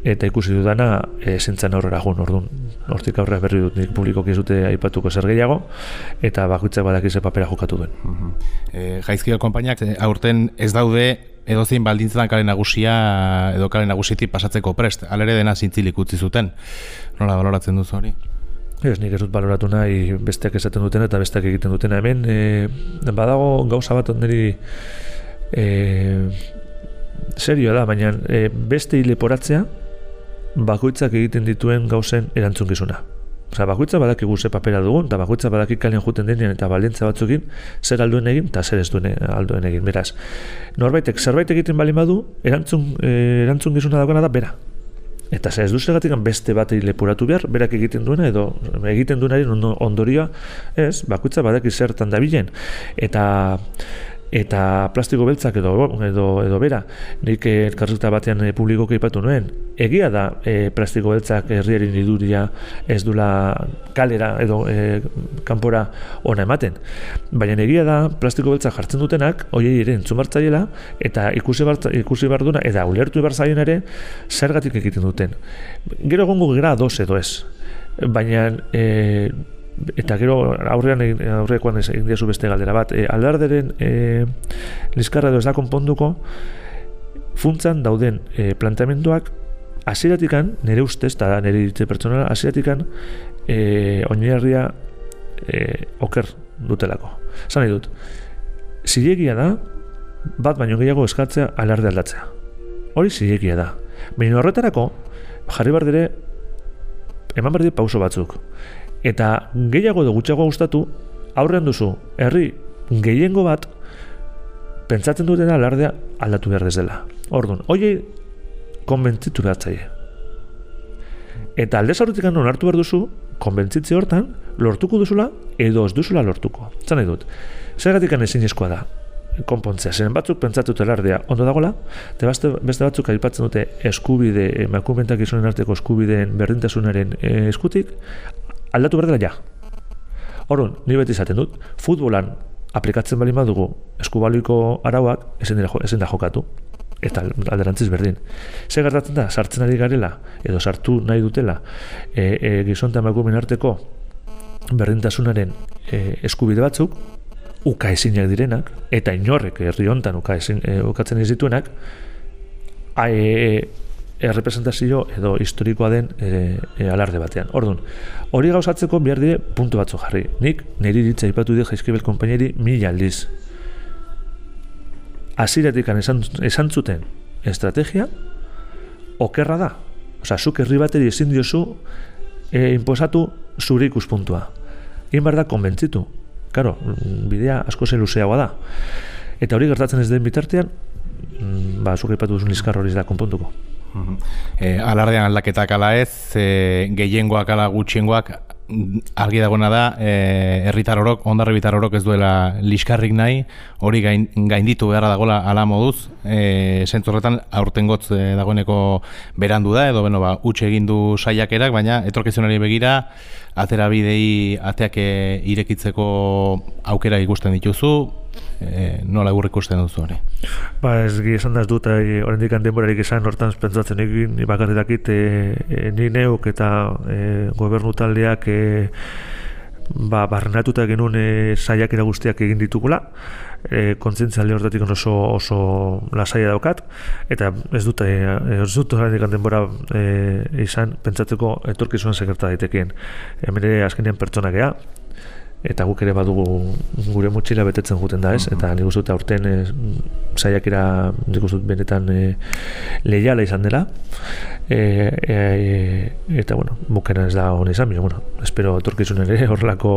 eta ikusi dudana e, zentzen aurrera gun, orduan, hortik aurrera berri dut nik publikoki zute aipatuko zer gehiago, eta bakoitzak badakize papera jokatu duen. Uh -huh. e, Jaizkio konpainak, aurten ez daude edozein baldintzetan kale nagusia edo kale nagusitik pasatzeko prest, alere dena zintzilik utzi zuten. Nola baloratzen duzu hori? Ez, nik ez dut baloratu nahi besteak esaten duten eta besteak egiten duten hemen. E, badago gauza bat onderi e, serioa da, baina e, beste hile poratzea bakoitzak egiten dituen gauzen erantzungizuna. Osa, bakoitza badakigu ze papera dugun, eta bakoitza badaki kalen juten denean eta baldentza batzukin zer alduen egin eta zer ez duen alduen egin. Beraz, norbaitek zerbait egiten bali badu, erantzun, e, erantzun gizuna dagoena da bera. Eta ez duzegatik beste bat lepuratu behar, berak egiten duena edo egiten duenaren ondorioa, ez, bakoitza badaki zertan dabilen. Eta eta plastiko beltzak edo edo edo bera. Nik elkarrizketa batean e, publikoki aipatu nuen. Egia da e, plastiko beltzak herriaren iduria ez dula kalera edo e, kanpora ona ematen. Baina egia da plastiko beltzak jartzen dutenak hoiei ere entzumartzaiela eta ikusi bar ikusi barduna eta ulertu bar zaien ere zergatik egiten duten. Gero egongo gara dos edo ez. Baina e, eta gero aurrean aurrekoan egin dizu beste galdera bat e, aldarderen e, liskarra ez da konponduko funtzan dauden e, planteamenduak hasieratikan nire ustez eta nire ditze pertsonala hasieratikan e, oinarria e, oker dutelako. Zan dut, zilegia da bat baino gehiago eskatzea alarde aldatzea. Hori zilegia da. Baina horretarako, jarri behar dire, eman behar pauso batzuk. Eta gehiago edo gutxiago gustatu, aurrean duzu, herri gehiengo bat, pentsatzen dutena alardea aldatu behar dezela. Orduan, hoiei konbentzitu behar zaie. Eta alde zaurretik onartu behar duzu, konbentzitze hortan, lortuko duzula edo ez duzula lortuko. Zan nahi dut, zergatik ezin da, konpontzea. Zeren batzuk pentsatu lardea ondo dagola, eta beste, beste batzuk aipatzen dute eskubide, emakumentak izonen arteko eskubideen berdintasunaren eh, eskutik, aldatu behar dela ja. Horren, ni beti izaten dut, futbolan aplikatzen bali badugu eskubaliko arauak ezin, dira, ezin da jokatu eta alderantziz berdin. Zer gertatzen da, sartzen ari garela, edo sartu nahi dutela, e, e, gizonta emakumen arteko berdintasunaren e, eskubide batzuk, uka ezinak direnak, eta inorrek herri hontan uka ezin, e, ukatzen ez dituenak, e, errepresentazio edo historikoa den e, e, alarde batean. Orduan, hori gauzatzeko behar dire puntu batzu jarri. Nik niri ditza ipatu di jaizkibel kompaineri mila aldiz. Aziratik esan, esan zuten estrategia, okerra da. Osa, zuk herri bateri ezin diozu e, imposatu zure ikuspuntua. Egin behar da konbentzitu. Karo, bidea asko zen luzeagoa da. Eta hori gertatzen ez den bitartean, mm, ba, zuke ipatu duzun izkar hori da konpontuko. E, alardean aldaketak ala ez, e, gehiengoak ala gutxiengoak, argi dagoena da, e, herritar orok, ondarri bitar orok ez duela liskarrik nahi, hori gain, gainditu beharra dagoela ala moduz, e, zentzorretan aurten gotz e, dagoeneko berandu da, edo beno, ba, utxe egin du saiakerak, baina etorkizunari begira, atera bidei ateak irekitzeko aukera ikusten dituzu, e, nola ikusten duzu hori? Ba ez esan da ez dut, e, oraindik denborarik esan hortan pentsatzen egin, bakarri dakit, e, e, ni neuk eta e, gobernu taldeak e, ba, barrenatuta genuen e, saiak guztiak egin ditugula, e, kontzientzia hortatik oso, oso lasaia daukat, eta ez dut, e, ez dut oraindik denbora e, izan pentsatzeko etorkizuan sekerta daitekeen. Hemen ere azkenean pertsonak gea, eta guk ere badugu gure motxila betetzen guten da ez, eta nik uste aurten e, saiakera nik uste benetan e, lehiala izan dela e, e, eta bueno, bukena ez da honi izan, bueno, espero etorkizun ere horrelako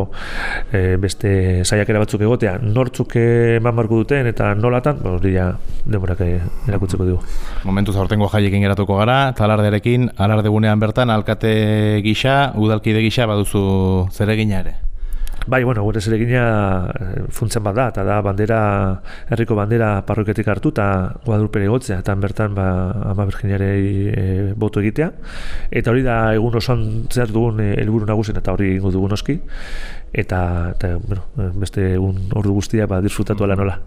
e, beste saiakera batzuk egotea, nortzuk eman marku duten eta nolatan, ba, hori ja demorak erakutzeko dugu. Momentu zaurtengo jaiekin geratuko gara, talardearekin, alardegunean bertan, alkate gisa, udalkide gisa, baduzu zeregina ere. Bai, bueno, gure zeregina eh, funtzen bat da, eta da bandera, herriko bandera parroketik hartu eta guadrupere gotzea, eta bertan ba, ama Virginiarei e, boto egitea. Eta hori da egun osoan zer dugun e, helburu nagusen eta hori ingo dugun oski. Eta, eta bueno, beste egun ordu guztia ba, disfrutatu ala nola.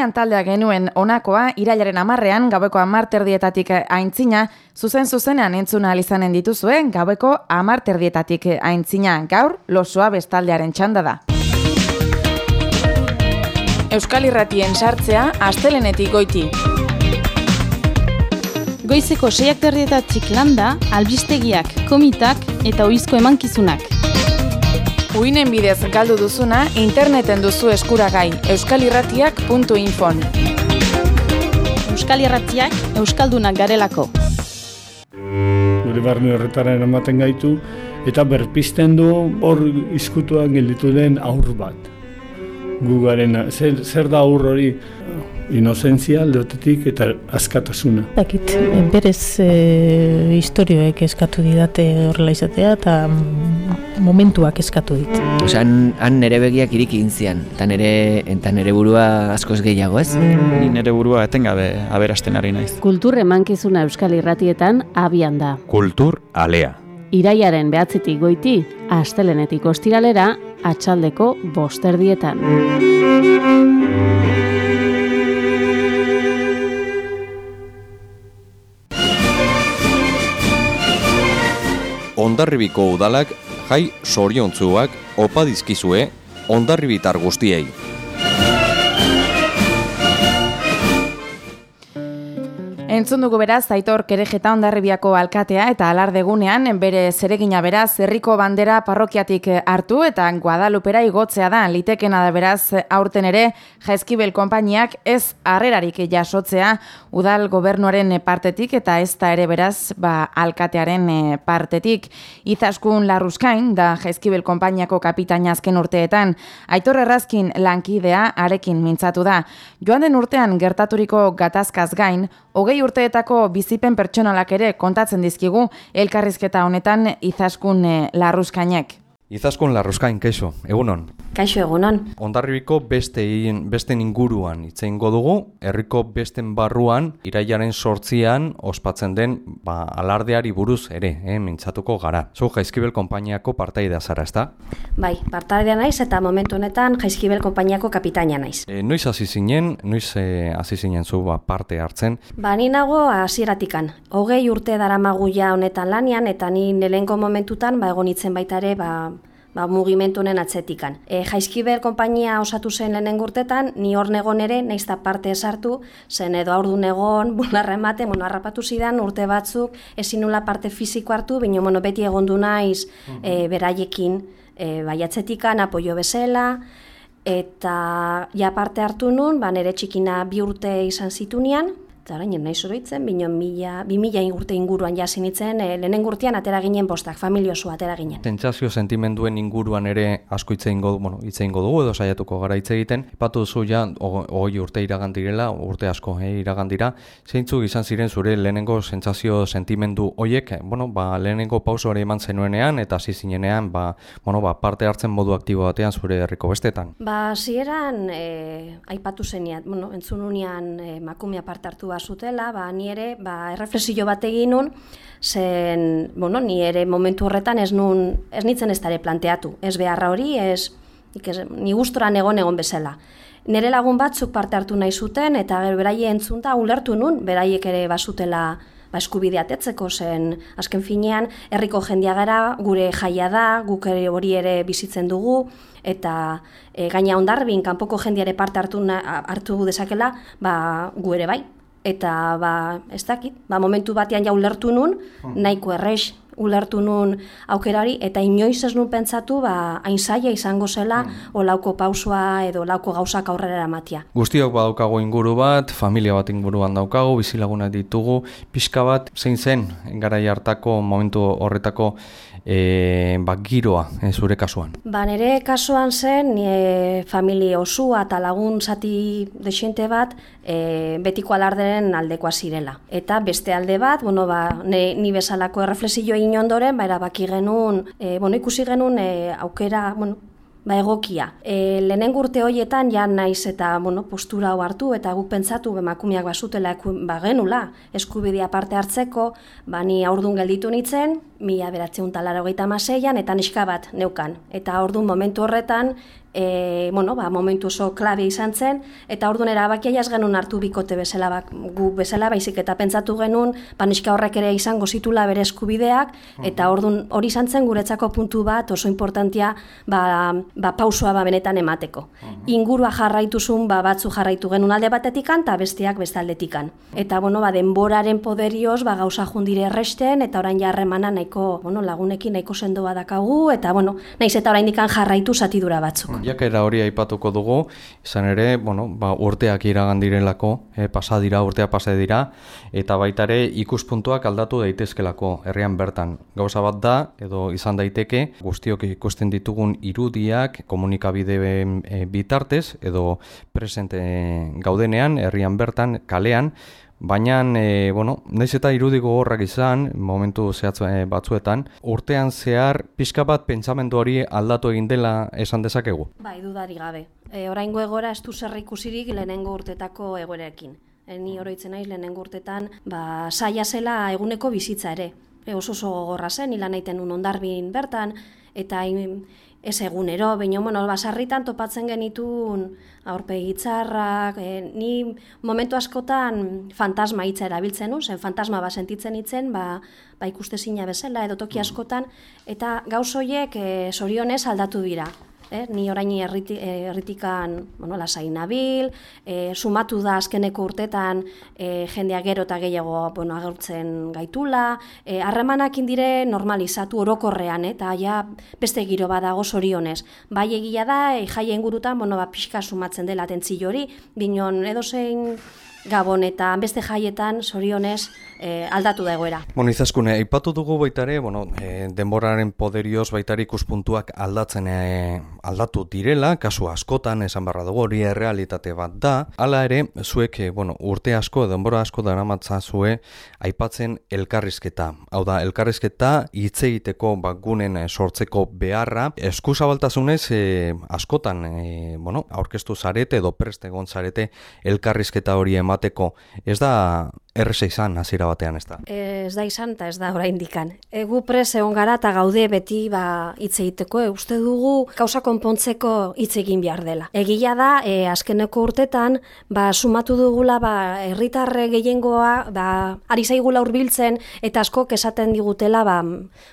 Esian taldea genuen onakoa irailaren amarrean gaueko amarterdietatik aintzina, zuzen zuzenean entzuna izanen dituzue gaueko amarterdietatik aintzina, gaur losoa bestaldearen txanda da. Euskal Irratien sartzea astelenetik goiti. Goizeko seiak terdietatik landa, albistegiak, komitak eta oizko emankizunak. Uinen bidez galdu duzuna interneten duzu eskuragai euskalirratiak.infon. Euskal Irratiak Euskaldunak garelako. Gure barne horretaren ematen gaitu eta berpisten du hor izkutuak gelditu den aur bat. Gu garen, zer, zer da aur hori inozentzia aldeotetik eta askatasuna. Dakit, berez e, historioek eskatu didate horrela izatea eta mm, momentuak eskatu dit. Osea, han, han nere begiak iriki intzian, eta nere, eta nere burua askoz gehiago, ez? Ni nere burua etengabe aberasten ari naiz. Kultur emankizuna Euskal Irratietan abian da. Kultur alea. Iraiaren behatzitik goiti, astelenetik ostiralera, atxaldeko bosterdietan. Ondarribiko udalak jai soriontzuak opa dizkizue ondarribitar guztiei. Entzun dugu beraz, Aitor Kerejeta Ondarribiako alkatea eta alardegunean bere zeregina beraz herriko bandera parrokiatik hartu eta Guadalupera igotzea da litekena da beraz aurten ere Jaizkibel konpainiak ez harrerarik jasotzea udal gobernuaren partetik eta ez da ere beraz ba, alkatearen eh, partetik. Izaskun Larruskain da Jaizkibel konpainiako kapitaina azken urteetan Aitor Errazkin lankidea arekin mintzatu da. Joan den urtean gertaturiko gatazkaz gain, hogei urteetako bizipen pertsonalak ere kontatzen dizkigu elkarrizketa honetan izaskun eh, larruskainek. Izaskun larruskain, keixo, egunon. Kaixo egunon. Ondarribiko beste, beste inguruan itzeingo dugu, herriko besten barruan, iraiaren sortzian ospatzen den ba, alardeari buruz ere, eh, mintzatuko gara. Zu Jaizkibel konpainiako partaidea zara, ezta? Bai, partaidea naiz eta momentu honetan Jaizkibel konpainiako kapitaina naiz. E, noiz hasi zinen, noiz e, hasi zinen zu ba, parte hartzen? Ba, ni nago hasieratikan. Hogei urte daramagu ja honetan lanian eta ni lehenko momentutan ba egonitzen baita ere ba ba, mugimentu honen atzetikan. E, Jaizkibel konpainia osatu zen lehenen gurtetan, ni hor negon ere, naiz da parte esartu, zen edo aurdu negon, bularra emate, bueno, harrapatu zidan, urte batzuk, ezin nula parte fiziko hartu, bino, bueno, beti egondu naiz, e, beraiekin, e, bai atzetikan, apoio bezala, eta ja parte hartu nun, ba, nire txikina bi urte izan zitunean, eta orain nahi zoroitzen, bino mila, bi mila urte inguruan jasin itzen, e, lehenen gurtian atera ginen postak, familiosu atera ginen. Sentsazio sentimenduen inguruan ere asko hitze ingo, bueno, hitze ingo dugu edo saiatuko gara hitz egiten. Ipatu duzu ja hogei urte iragan direla, urte asko eh, iragan dira. Zeintzuk izan ziren zure lehenengo sentsazio sentimendu hoiek, bueno, ba, lehenengo pauso ere eman zenuenean eta hasi zinenean, ba, bueno, ba, parte hartzen modu aktibo batean zure herriko bestetan. Ba, zieran, e, aipatu zeniat, bueno, entzununean e, makumia parte hartu zutela, ba, ni ere ba, erreflexio bat egin nun, zen, bueno, ni ere momentu horretan ez nun, ez nitzen ez dara planteatu, ez beharra hori, ez, ez ni gustora egon egon bezala. Nere lagun batzuk parte hartu nahi zuten, eta gero beraie entzunta ulertu nun, beraiek ere basutela ba, eskubidea tetzeko zen azken finean, herriko jendia gara, gure jaia da, guk ere hori ere bizitzen dugu, eta e, gaina ondarbin, kanpoko jendiare parte hartu, hartu dezakela, ba, gu ere bai, eta ba, ez dakit, ba, momentu batean ja ulertu nun, hmm. nahiko errex ulertu nun aukerari, eta inoiz ez nun pentsatu, ba, hain zaila izango zela, hmm. o lauko pausua edo lauko gauzak aurrera eramatia. Guztiok badaukago inguru bat, familia bat inguruan daukagu, bizilagunak ditugu, pixka bat, zein zen, gara hartako, momentu horretako, e, ba, giroa e, zure kasuan? Ba, nire kasuan zen, e, familie osua eta lagun zati desente bat e, betiko alarderen aldekoa zirela. Eta beste alde bat, bueno, ba, ne, ni bezalako erreflexio egin ondoren, ba, erabaki genuen, e, bueno, ikusi genuen e, aukera, bueno, ba egokia. E, lehenen urte horietan ja naiz eta bueno, postura hau hartu eta guk pentsatu emakumeak basutela ba genula eskubidea parte hartzeko, ba ni aurdun gelditu nitzen, mila beratzen talara hogeita maseian, eta niska bat neukan. Eta aurdun momentu horretan, e, bueno, ba, momentu oso klabe izan zen, eta orduan erabakia jas genuen hartu bikote bezala, ba, gu bezala baizik eta pentsatu genuen, ba, neska horrek ere izango zitula bere eskubideak, eta orduan hori izan zen guretzako puntu bat oso importantia ba, ba, pausua ba, benetan emateko. Ingurua jarraituzun ba, batzu jarraitu genuen alde batetikan, eta besteak beste aldetikan. Eta bueno, ba, denboraren poderioz ba, gauza jundire erresten, eta orain jarremana nahiko bueno, lagunekin nahiko sendoa dakagu, eta bueno, naiz eta orain jarraitu zatidura batzuk. Jakera hori aipatuko dugu, izan ere, bueno, ba, urteak iragan direlako, e, pasa dira, urtea pasa dira, eta baita ere ikuspuntuak aldatu daitezkelako herrian bertan. Gauza bat da, edo izan daiteke, guztiok ikusten ditugun irudiak, komunikabide e, bitartez, edo presente gaudenean, herrian bertan, kalean, Baina, e, bueno, naiz eta irudiko horrak izan, momentu zehatz e, batzuetan, urtean zehar pixka bat pentsamendu hori aldatu egin dela esan dezakegu? Bai, dudari gabe. E, oraingo egora ez du zer ikusirik lehenengo urtetako egoerekin. E, ni oroitzen naiz lehenengo urtetan, ba, saia zela eguneko bizitza ere. E, oso oso gogorra zen, ilan naiten un ondarbin bertan, eta ez egunero, baina bueno, basarritan topatzen genitun aurpegi txarrak, e, ni momentu askotan fantasma hitza erabiltzen zen fantasma ba sentitzen hitzen, ba, ba ikustezina bezala edo toki askotan eta gauz hoiek e, sorionez aldatu dira eh? ni orain erriti, erritikan bueno, lasai nabil, e, sumatu da azkeneko urtetan e, jendea gero eta gehiago bueno, agertzen gaitula, e, harremanak indire normalizatu orokorrean, eta ja beste giro badago zorionez. Bai egia da, e, jaien gurutan, bueno, ba, pixka sumatzen dela atentzio hori, binon edozein gabon eta beste jaietan zorionez, e, aldatu da egoera. Bueno, izaskune, aipatu dugu baitare, bueno, e, denboraren poderioz baitare ikuspuntuak aldatzen e, aldatu direla, kasu askotan, esan barra dugu hori errealitate bat da, hala ere, zuek, bueno, urte asko, denbora asko dara zue, aipatzen elkarrizketa. Hau da, elkarrizketa hitz egiteko bakunen sortzeko beharra, eskuzabaltasunez e, askotan, e, bueno, aurkeztu zarete edo preste egon zarete elkarrizketa hori emateko. Ez da erresa izan hasiera batean ez da. Ez da izan eta ez da orain dikan. Egu pres egon gara eta gaude beti ba hitz egiteko, e, uste dugu kausa konpontzeko hitz egin behar dela. Egia da, e, azkeneko urtetan, ba sumatu dugula ba herritarre gehiengoa ba ari zaigula hurbiltzen eta askok esaten digutela ba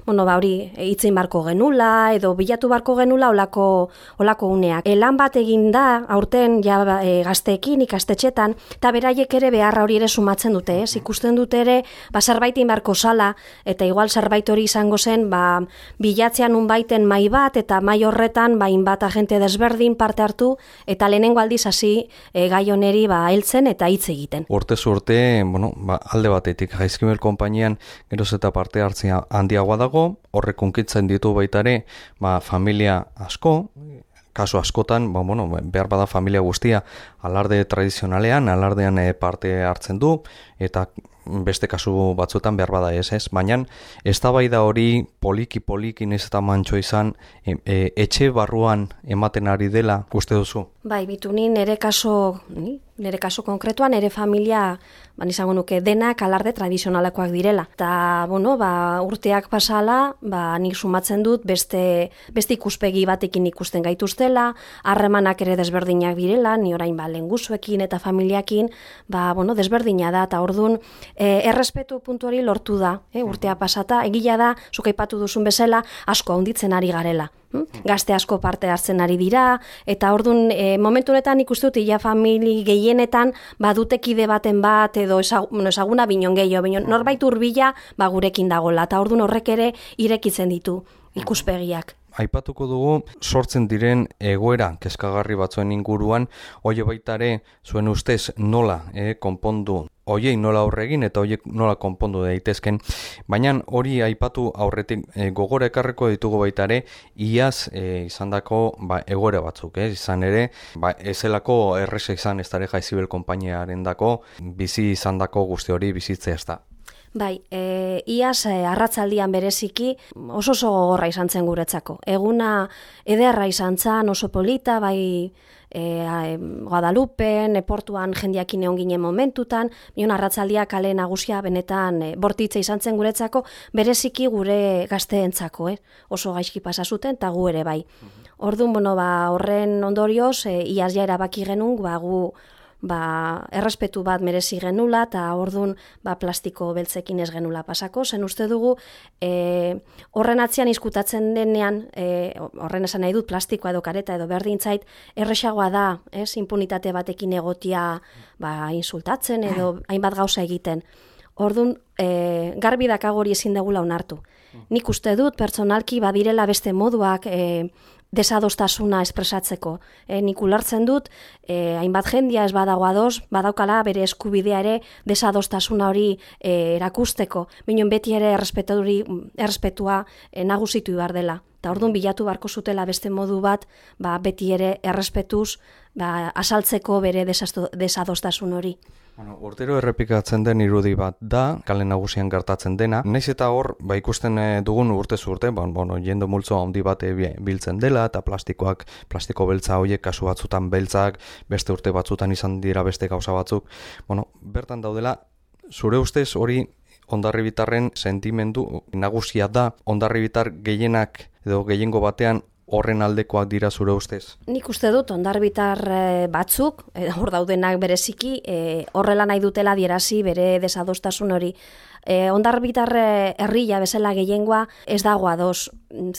bueno, ba hori hitzein barko genula edo bilatu barko genula olako olako uneak. E, lan bat egin da aurten ja ba, e, gazteekin ikastetxetan eta beraiek ere beharra hori ere sumatzen dute ez? Ikusten dute ere, ba, zerbait inbarko sala, eta igual zerbait hori izango zen, ba, bilatzean unbaiten mai bat, eta mai horretan, ba, inbat agente desberdin parte hartu, eta lehenengo aldiz hasi e, gai ba, heltzen eta hitz egiten. Urte urte, bueno, ba, alde batetik, jaizkimel konpainian, geroz eta parte hartzea handiagoa dago, horrek unkitzen ditu baitare, ba, familia asko, kasu askotan, ba, bueno, behar bada familia guztia alarde tradizionalean, alardean eh, parte hartzen du, eta beste kasu batzuetan behar bada ez, ez? Baina ez da hori poliki poliki ez eta mantxo izan e, e, etxe barruan ematen ari dela uste duzu? Bai, bitu ni nire kaso, ni, nire kaso konkretuan, nire familia ban izango nuke denak alarde tradizionalakoak direla. Ta, bueno, ba, urteak pasala, ba, nik sumatzen dut beste, beste ikuspegi batekin ikusten gaituztela, harremanak ere desberdinak direla, ni orain ba, lenguzuekin eta familiakin, ba, bueno, desberdina da, eta orduan, e, errespetu puntu hori lortu da, e, urtea pasata, egila da, zuka ipatu duzun bezala, asko handitzen ari garela. Hm? Gazte asko parte hartzen ari dira, eta orduan, e, momentu honetan ikustut, ia famili gehienetan, badutekide baten bat, edo esaguna binon gehiago, binon norbait urbila, ba gurekin dagola, eta orduan horrek ere irekitzen ditu ikuspegiak aipatuko dugu sortzen diren egoera kezkagarri batzuen inguruan, hoe baitare zuen ustez nola eh, konpondu Oiei nola aurregin eta hoiek nola konpondu daitezken, baina hori aipatu aurretik e, gogora ekarreko ditugu baita ere iaz e, izandako ba, egoera batzuk, eh? izan ere ba, ezelako erresa izan ez dare jaizibel konpainiaren dako bizi izandako guzti hori bizitzea ez da. Bai, e, iaz e, arratzaldian bereziki oso oso gogorra izan zen guretzako. Eguna ederra izan zen oso polita, bai e, Guadalupen, e, portuan jendiakin egon ginen momentutan, mion arratzaldia kale nagusia benetan e, bortitza izan zen guretzako, bereziki gure gazteentzako, eh? oso gaizki pasa zuten, eta gu ere bai. Orduan, bueno, ba, horren ondorioz, e, iaz ja erabaki genuen, ba, gu ba, errespetu bat merezi genula eta ordun ba, plastiko beltzekin ez genula pasako, zen uste dugu e, horren atzean izkutatzen denean, e, horren esan nahi dut plastikoa edo kareta edo berdintzait, erresagoa da, ez, impunitate batekin egotia ba, insultatzen edo hainbat gauza egiten. Ordun e, garbi dakagori ezin degula onartu. Nik uste dut pertsonalki badirela beste moduak e, desadostasuna espresatzeko. E, nik ulertzen dut, e, hainbat jendia ez badago ados, badaukala bere eskubidea ere desadostasuna hori e, erakusteko, minon beti ere errespetua e, nagusitu behar dela. Eta orduan bilatu barko zutela beste modu bat, ba, beti ere errespetuz ba, asaltzeko bere desadostasun hori. Bueno, urtero errepikatzen den irudi bat da, kale nagusian gertatzen dena. Naiz eta hor, ba ikusten eh, dugun urte urte, ba, bueno, jendo multzo handi bat biltzen dela, eta plastikoak, plastiko beltza horiek kasu batzutan beltzak, beste urte batzutan izan dira beste gauza batzuk. Bueno, bertan daudela, zure ustez hori ondarribitarren sentimendu nagusia da, ondarribitar gehienak edo gehiengo batean horren aldekoak dira zure ustez? Nik uste dut ondarbitar eh, batzuk, eh, hor daudenak bereziki, e, horrela nahi dutela dierazi bere desadostasun hori. E, ondarbitar herria bezala gehiengoa ez dago ados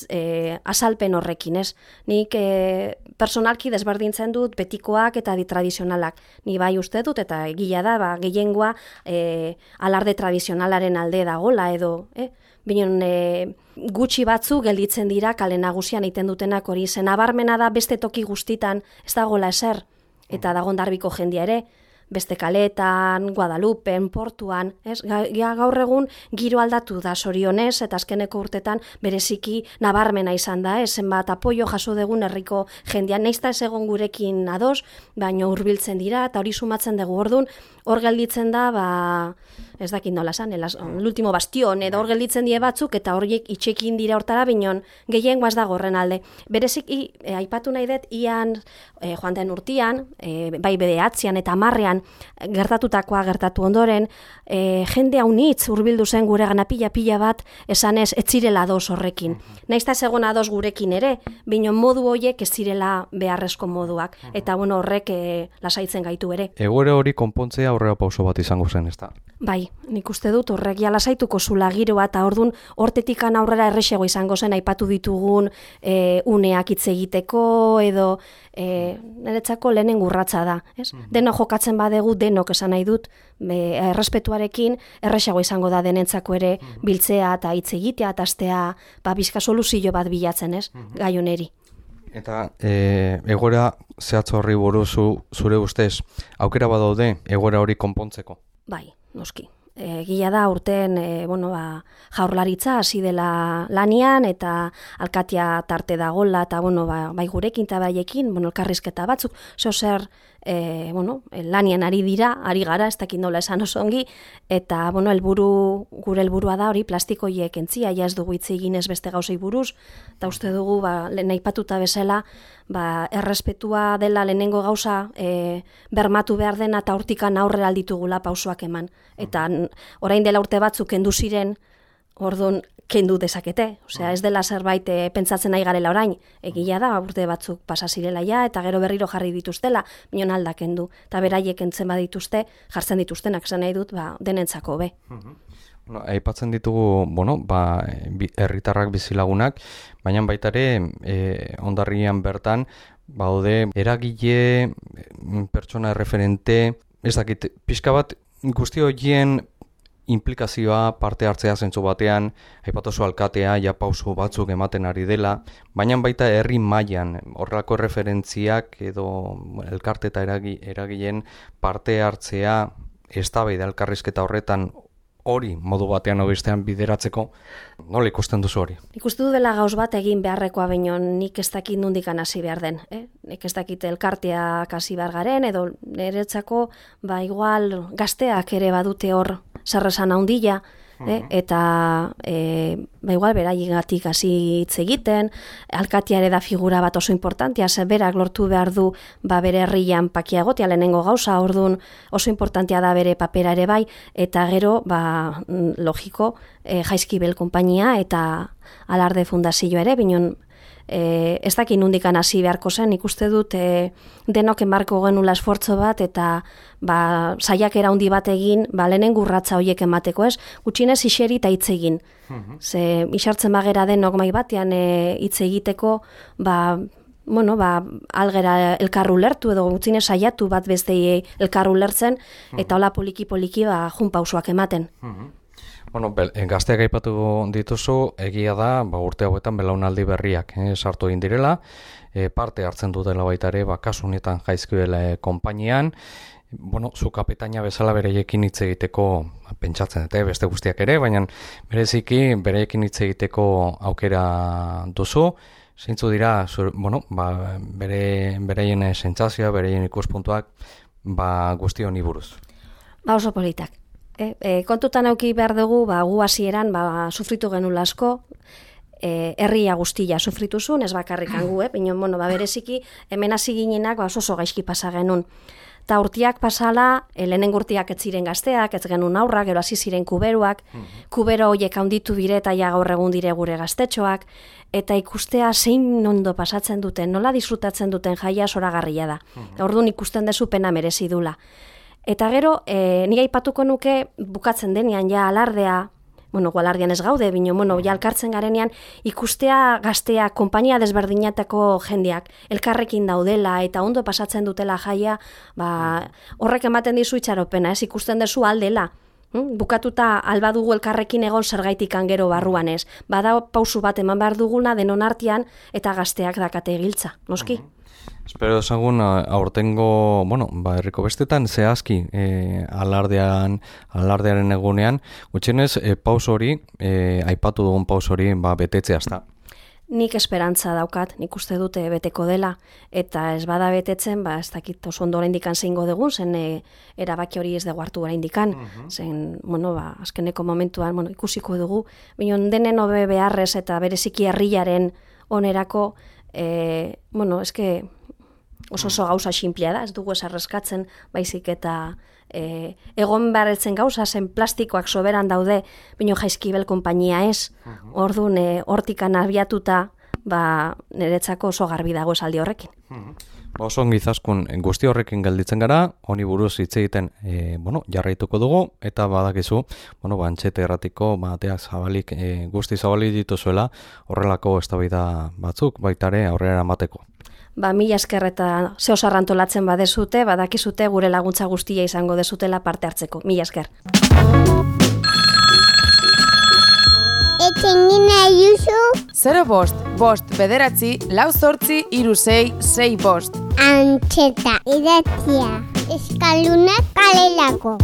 e, asalpen horrekin, ez? Nik e, personalki desberdintzen dut betikoak eta di tradizionalak. Ni bai uste dut eta egia da, ba, gehiengoa e, alarde tradizionalaren alde dagola edo, eh? Binon, e, gutxi batzu gelditzen dira kale nagusian egiten dutenak hori. Zen abarmena da beste toki guztitan ez dagoela eser eta dagon darbiko jendia ere beste kaletan, Guadalupen, Portuan, ez? Ga, gaur egun giro aldatu da sorionez eta azkeneko urtetan bereziki nabarmena izan da, ez? Zenbat apoio jaso dugun herriko jendia neizta ez egon gurekin ados, baino hurbiltzen dira eta hori sumatzen dugu ordun, hor gelditzen da, ba, ez dakit nola san, el, último bastion edo hor gelditzen die batzuk eta horiek itxekin dira hortara binon gehien guaz da gorren alde. Bereziki, e, aipatu nahi dut, ian e, joan den urtian, e, bai bedeatzean eta marrean gertatutakoa gertatu ondoren, e, jende haunitz urbildu zen gure gana pila bat, esan ez, ez zirela ados horrekin. Naizta segon ados gurekin ere, bino modu hoiek ez zirela beharrezko moduak, eta bueno horrek e, lasaitzen gaitu ere. Egoera hori konpontzea aurrera pauso bat izango zen, ezta? Bai, nik uste dut horrek ja lasaituko zula giroa eta ordun hortetikan aurrera errexego izango zen aipatu ditugun e, uneak hitz egiteko edo e, niretzako lehenen gurratza da, ez? Mm Deno jokatzen badegu denok esan nahi dut, errespetuarekin erresago izango da denentzako ere biltzea eta hitz egitea eta astea ba bizka soluzio bat bilatzen, ez? Gai honeri. Eta e, egora zehatz horri buruzu zure ustez, aukera badaude egora hori konpontzeko? Bai, noski. Egia da urten e, bueno, ba, jaurlaritza hasi dela lanian eta alkatia tarte dagola eta bueno, ba, bai gurekin eta baiekin bueno, elkarrizketa batzuk, zo zer e, bueno, lanian ari dira, ari gara, ez dakit nola esan oso ongi, eta bueno, elburu, gure helburua da hori plastikoiek entzia, ja ez dugu hitz egin ez beste gauzei buruz, eta uste dugu, ba, nahi patuta bezala, ba, errespetua dela lehenengo gauza e, bermatu behar dena eta hortikan aurrera alditugula pausoak eman. Eta orain dela urte batzuk kendu ziren, orduan kendu dezakete. Osea, ez dela zerbait e, pentsatzen nahi garela orain. Egia da, urte batzuk pasa zirela ja, eta gero berriro jarri dituztela, minon alda kendu. Eta beraiek entzen badituzte, jartzen dituztenak zen nahi dut, ba, denentzako be. Bueno, aipatzen ditugu, bueno, ba, herritarrak bizilagunak, baina baita ere e, ondarrian bertan, baude eragile, pertsona referente, ez dakit, pixka bat guzti horien implikazioa parte hartzea zentzu batean, aipatoso alkatea, ja pauso batzuk ematen ari dela, baina baita herri mailan horrelako referentziak edo elkarte eta eragileen parte hartzea eztabaida elkarrizketa horretan hori modu batean obestean bideratzeko, nola ikusten duzu hori? Ikusten du dela gauz bat egin beharrekoa baino nik ez dakit nundik hasi behar den. Eh? Nik ez dakit elkartea hasi behar garen, edo niretzako, ba igual gazteak ere badute hor zerresan handia, eh? eta e, ba igual beraigatik hasi hitz egiten, alkatia ere da figura bat oso importantea, ze berak lortu behar du ba bere herrian pakia egotea lehenengo gauza, ordun oso importantea da bere papera ere bai, eta gero ba mm, logiko e, Jaizkibel konpainia eta Alarde Fundazio ere, binon e, ez dakin nundikan hasi beharko zen, ikuste dut e, denok enbarko genula esfortzo bat eta ba, saiak handi bat egin, ba, lehenen gurratza horiek emateko ez, gutxinez iseri eta hitz egin. Ze, isartzen bagera denok mai batean e, hitz egiteko, ba, bueno, ba, algera elkarru lertu edo gutxinez saiatu bat bestei elkarru lertzen, eta hola poliki-poliki ba, jun pausuak ematen. Bueno, bel, eh, gazteak aipatu dituzu, egia da, ba, urte hauetan belaunaldi berriak eh, sartu egin direla, eh, parte hartzen dutela baita ere, ba, kasu honetan jaizkibela eh, konpainian, bueno, zu kapitaina bezala bereiekin hitz egiteko ba, pentsatzen dute beste guztiak ere, baina bereziki bereiekin hitz egiteko aukera duzu, zeintzu dira, zur, bueno, ba, bere, bereien sentsazioa, bereien ikuspuntuak, ba, guzti honi. Ba oso politak. E, e, kontutan auki behar dugu, ba, gu hasieran ba, sufritu genula asko, e, herria guztia sufritu zuen, ez bakarrik hangu, eh? Bino, bueno, ba, bereziki, hemen hasi ginenak, ba, oso gaizki pasa genuen. Ta urtiak pasala, e, lehenen urtiak ez ziren gazteak, ez genuen aurrak, gero hasi ziren kuberuak, kubero horiek handitu bire eta ja gaur egun dire gure gaztetxoak, eta ikustea zein ondo pasatzen duten, nola disfrutatzen duten jaia soragarria da. Orduan ikusten dezu pena merezi dula. Eta gero, e, nire aipatuko nuke bukatzen denean ja alardea, bueno, gu alardean ez gaude, bino, bueno, ja alkartzen garenean, ikustea gaztea, konpainia desberdinatako jendeak, elkarrekin daudela eta ondo pasatzen dutela jaia, ba, horrek ematen dizu itxaropena, ez ikusten dezu aldela. Hm? Bukatuta alba dugu elkarrekin egon zergaitik gero barruan ez. Bada pausu bat eman behar duguna denon artean eta gazteak dakate giltza, noski? Espero desagun a- aurtengo, bueno, ba, herriko bestetan zehazki e, alardean, alardearen egunean, gutxienez e, paus hori, e, aipatu dugun paus hori, ba, betetze hasta. Nik esperantza daukat, nik uste dute beteko dela, eta ez bada betetzen, ba, ez dakit oso ondo oraindikan zeingo dugun, zen e, erabaki hori ez dugu hartu oraindikan, zen, bueno, ba, azkeneko momentuan, bueno, ikusiko dugu, binon denen hobe beharrez eta bereziki herriaren onerako, e, bueno, eske oso oso gauza xinplea da, ez dugu esarreskatzen, baizik eta e, egon beharretzen gauza zen plastikoak soberan daude, bino jaizkibel konpainia ez, orduan e, hortikan abiatuta, ba, niretzako oso garbi dago esaldi horrekin. Ba, oso ongi zaskun guzti horrekin gelditzen gara, honi buruz hitz egiten e, bueno, jarraituko dugu, eta badakizu, bueno, ba, antxete erratiko, bateak zabalik, e, guzti zabalik dituzuela, horrelako eztabaida batzuk, baitare aurrera emateko. Ba, mila esker eta zeo sarrantolatzen badezute, badakizute gure laguntza guztia izango dezutela parte hartzeko. Mila esker. Etxengina yuzu, 0 bost, bost, bederatzi, lau zortzi, iru sei, sei bost. antxeta, idatzia, eskalunak kalelako.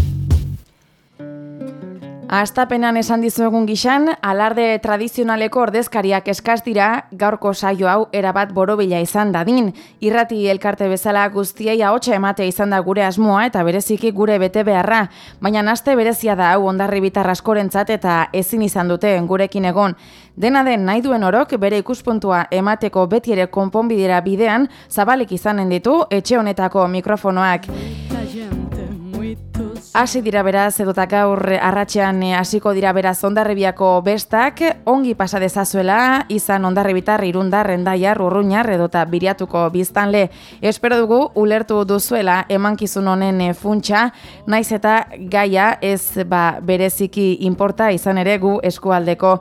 Astapenan esan dizuegun gixan, alarde tradizionaleko ordezkariak eskaz dira gaurko saio hau erabat borobila izan dadin. Irrati elkarte bezala guztiei ahotsa emate izan da gure asmoa eta bereziki gure bete beharra. Baina aste berezia da hau ondarri bitar askorentzat eta ezin izan dute gurekin egon. Dena den nahi duen orok bere ikuspuntua emateko beti ere konponbidera bidean zabalik izanen ditu etxe honetako mikrofonoak. Hasi dira beraz, edotak gaur arratxean eh, hasiko dira beraz ondarribiako bestak, ongi pasa dezazuela, izan ondarribitar, irundar, rendaiar, urruñar, edota biriatuko biztanle. Espero dugu, ulertu duzuela emankizun honen eh, funtsa, naiz eta gaia ez ba, bereziki inporta izan ere gu eskualdeko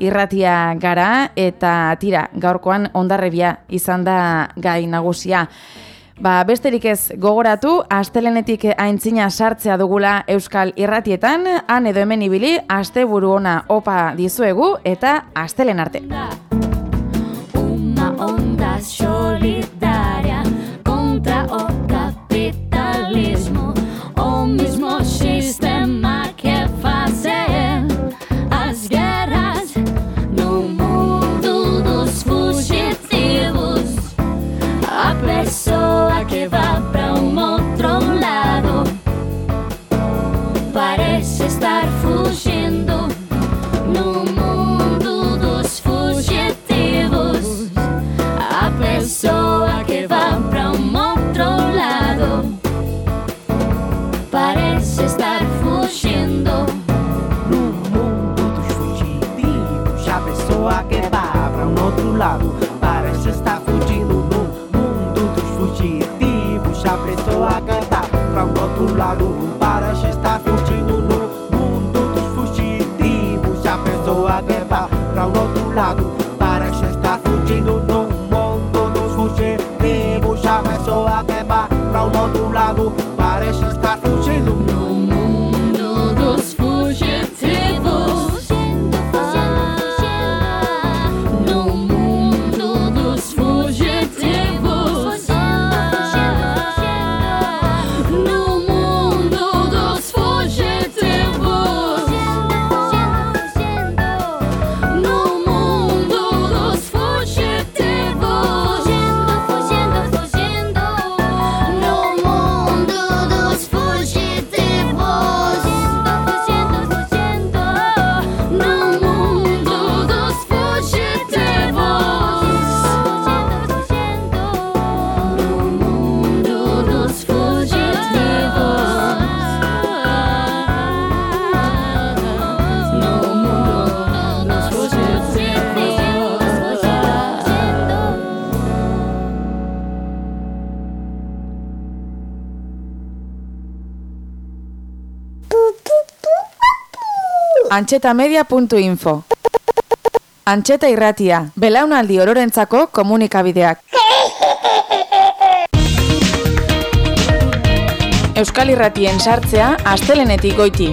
irratia gara, eta tira, gaurkoan ondarribia izan da gai nagusia. Ba, besterik ez gogoratu, astelenetik aintzina sartzea dugula Euskal Irratietan, han edo hemen ibili, asteburu ona opa dizuegu eta astelen arte. Una onda Là Antxetamedia.info Antxeta irratia, belaunaldi ororentzako komunikabideak. Euskal Irratien sartzea astelenetik goiti.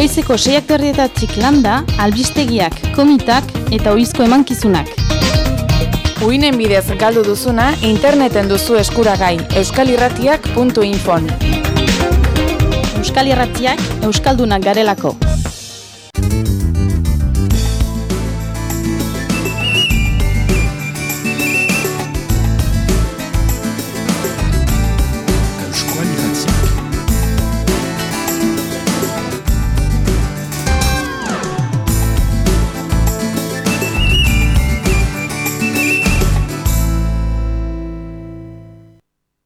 Goizeko seiak terrietatik landa, albistegiak, komitak eta oizko emankizunak. Uinen bidez galdu duzuna interneten duzu eskuragai euskalirratiak.infon. Euskal Irratiak, Euskaldunak garelako.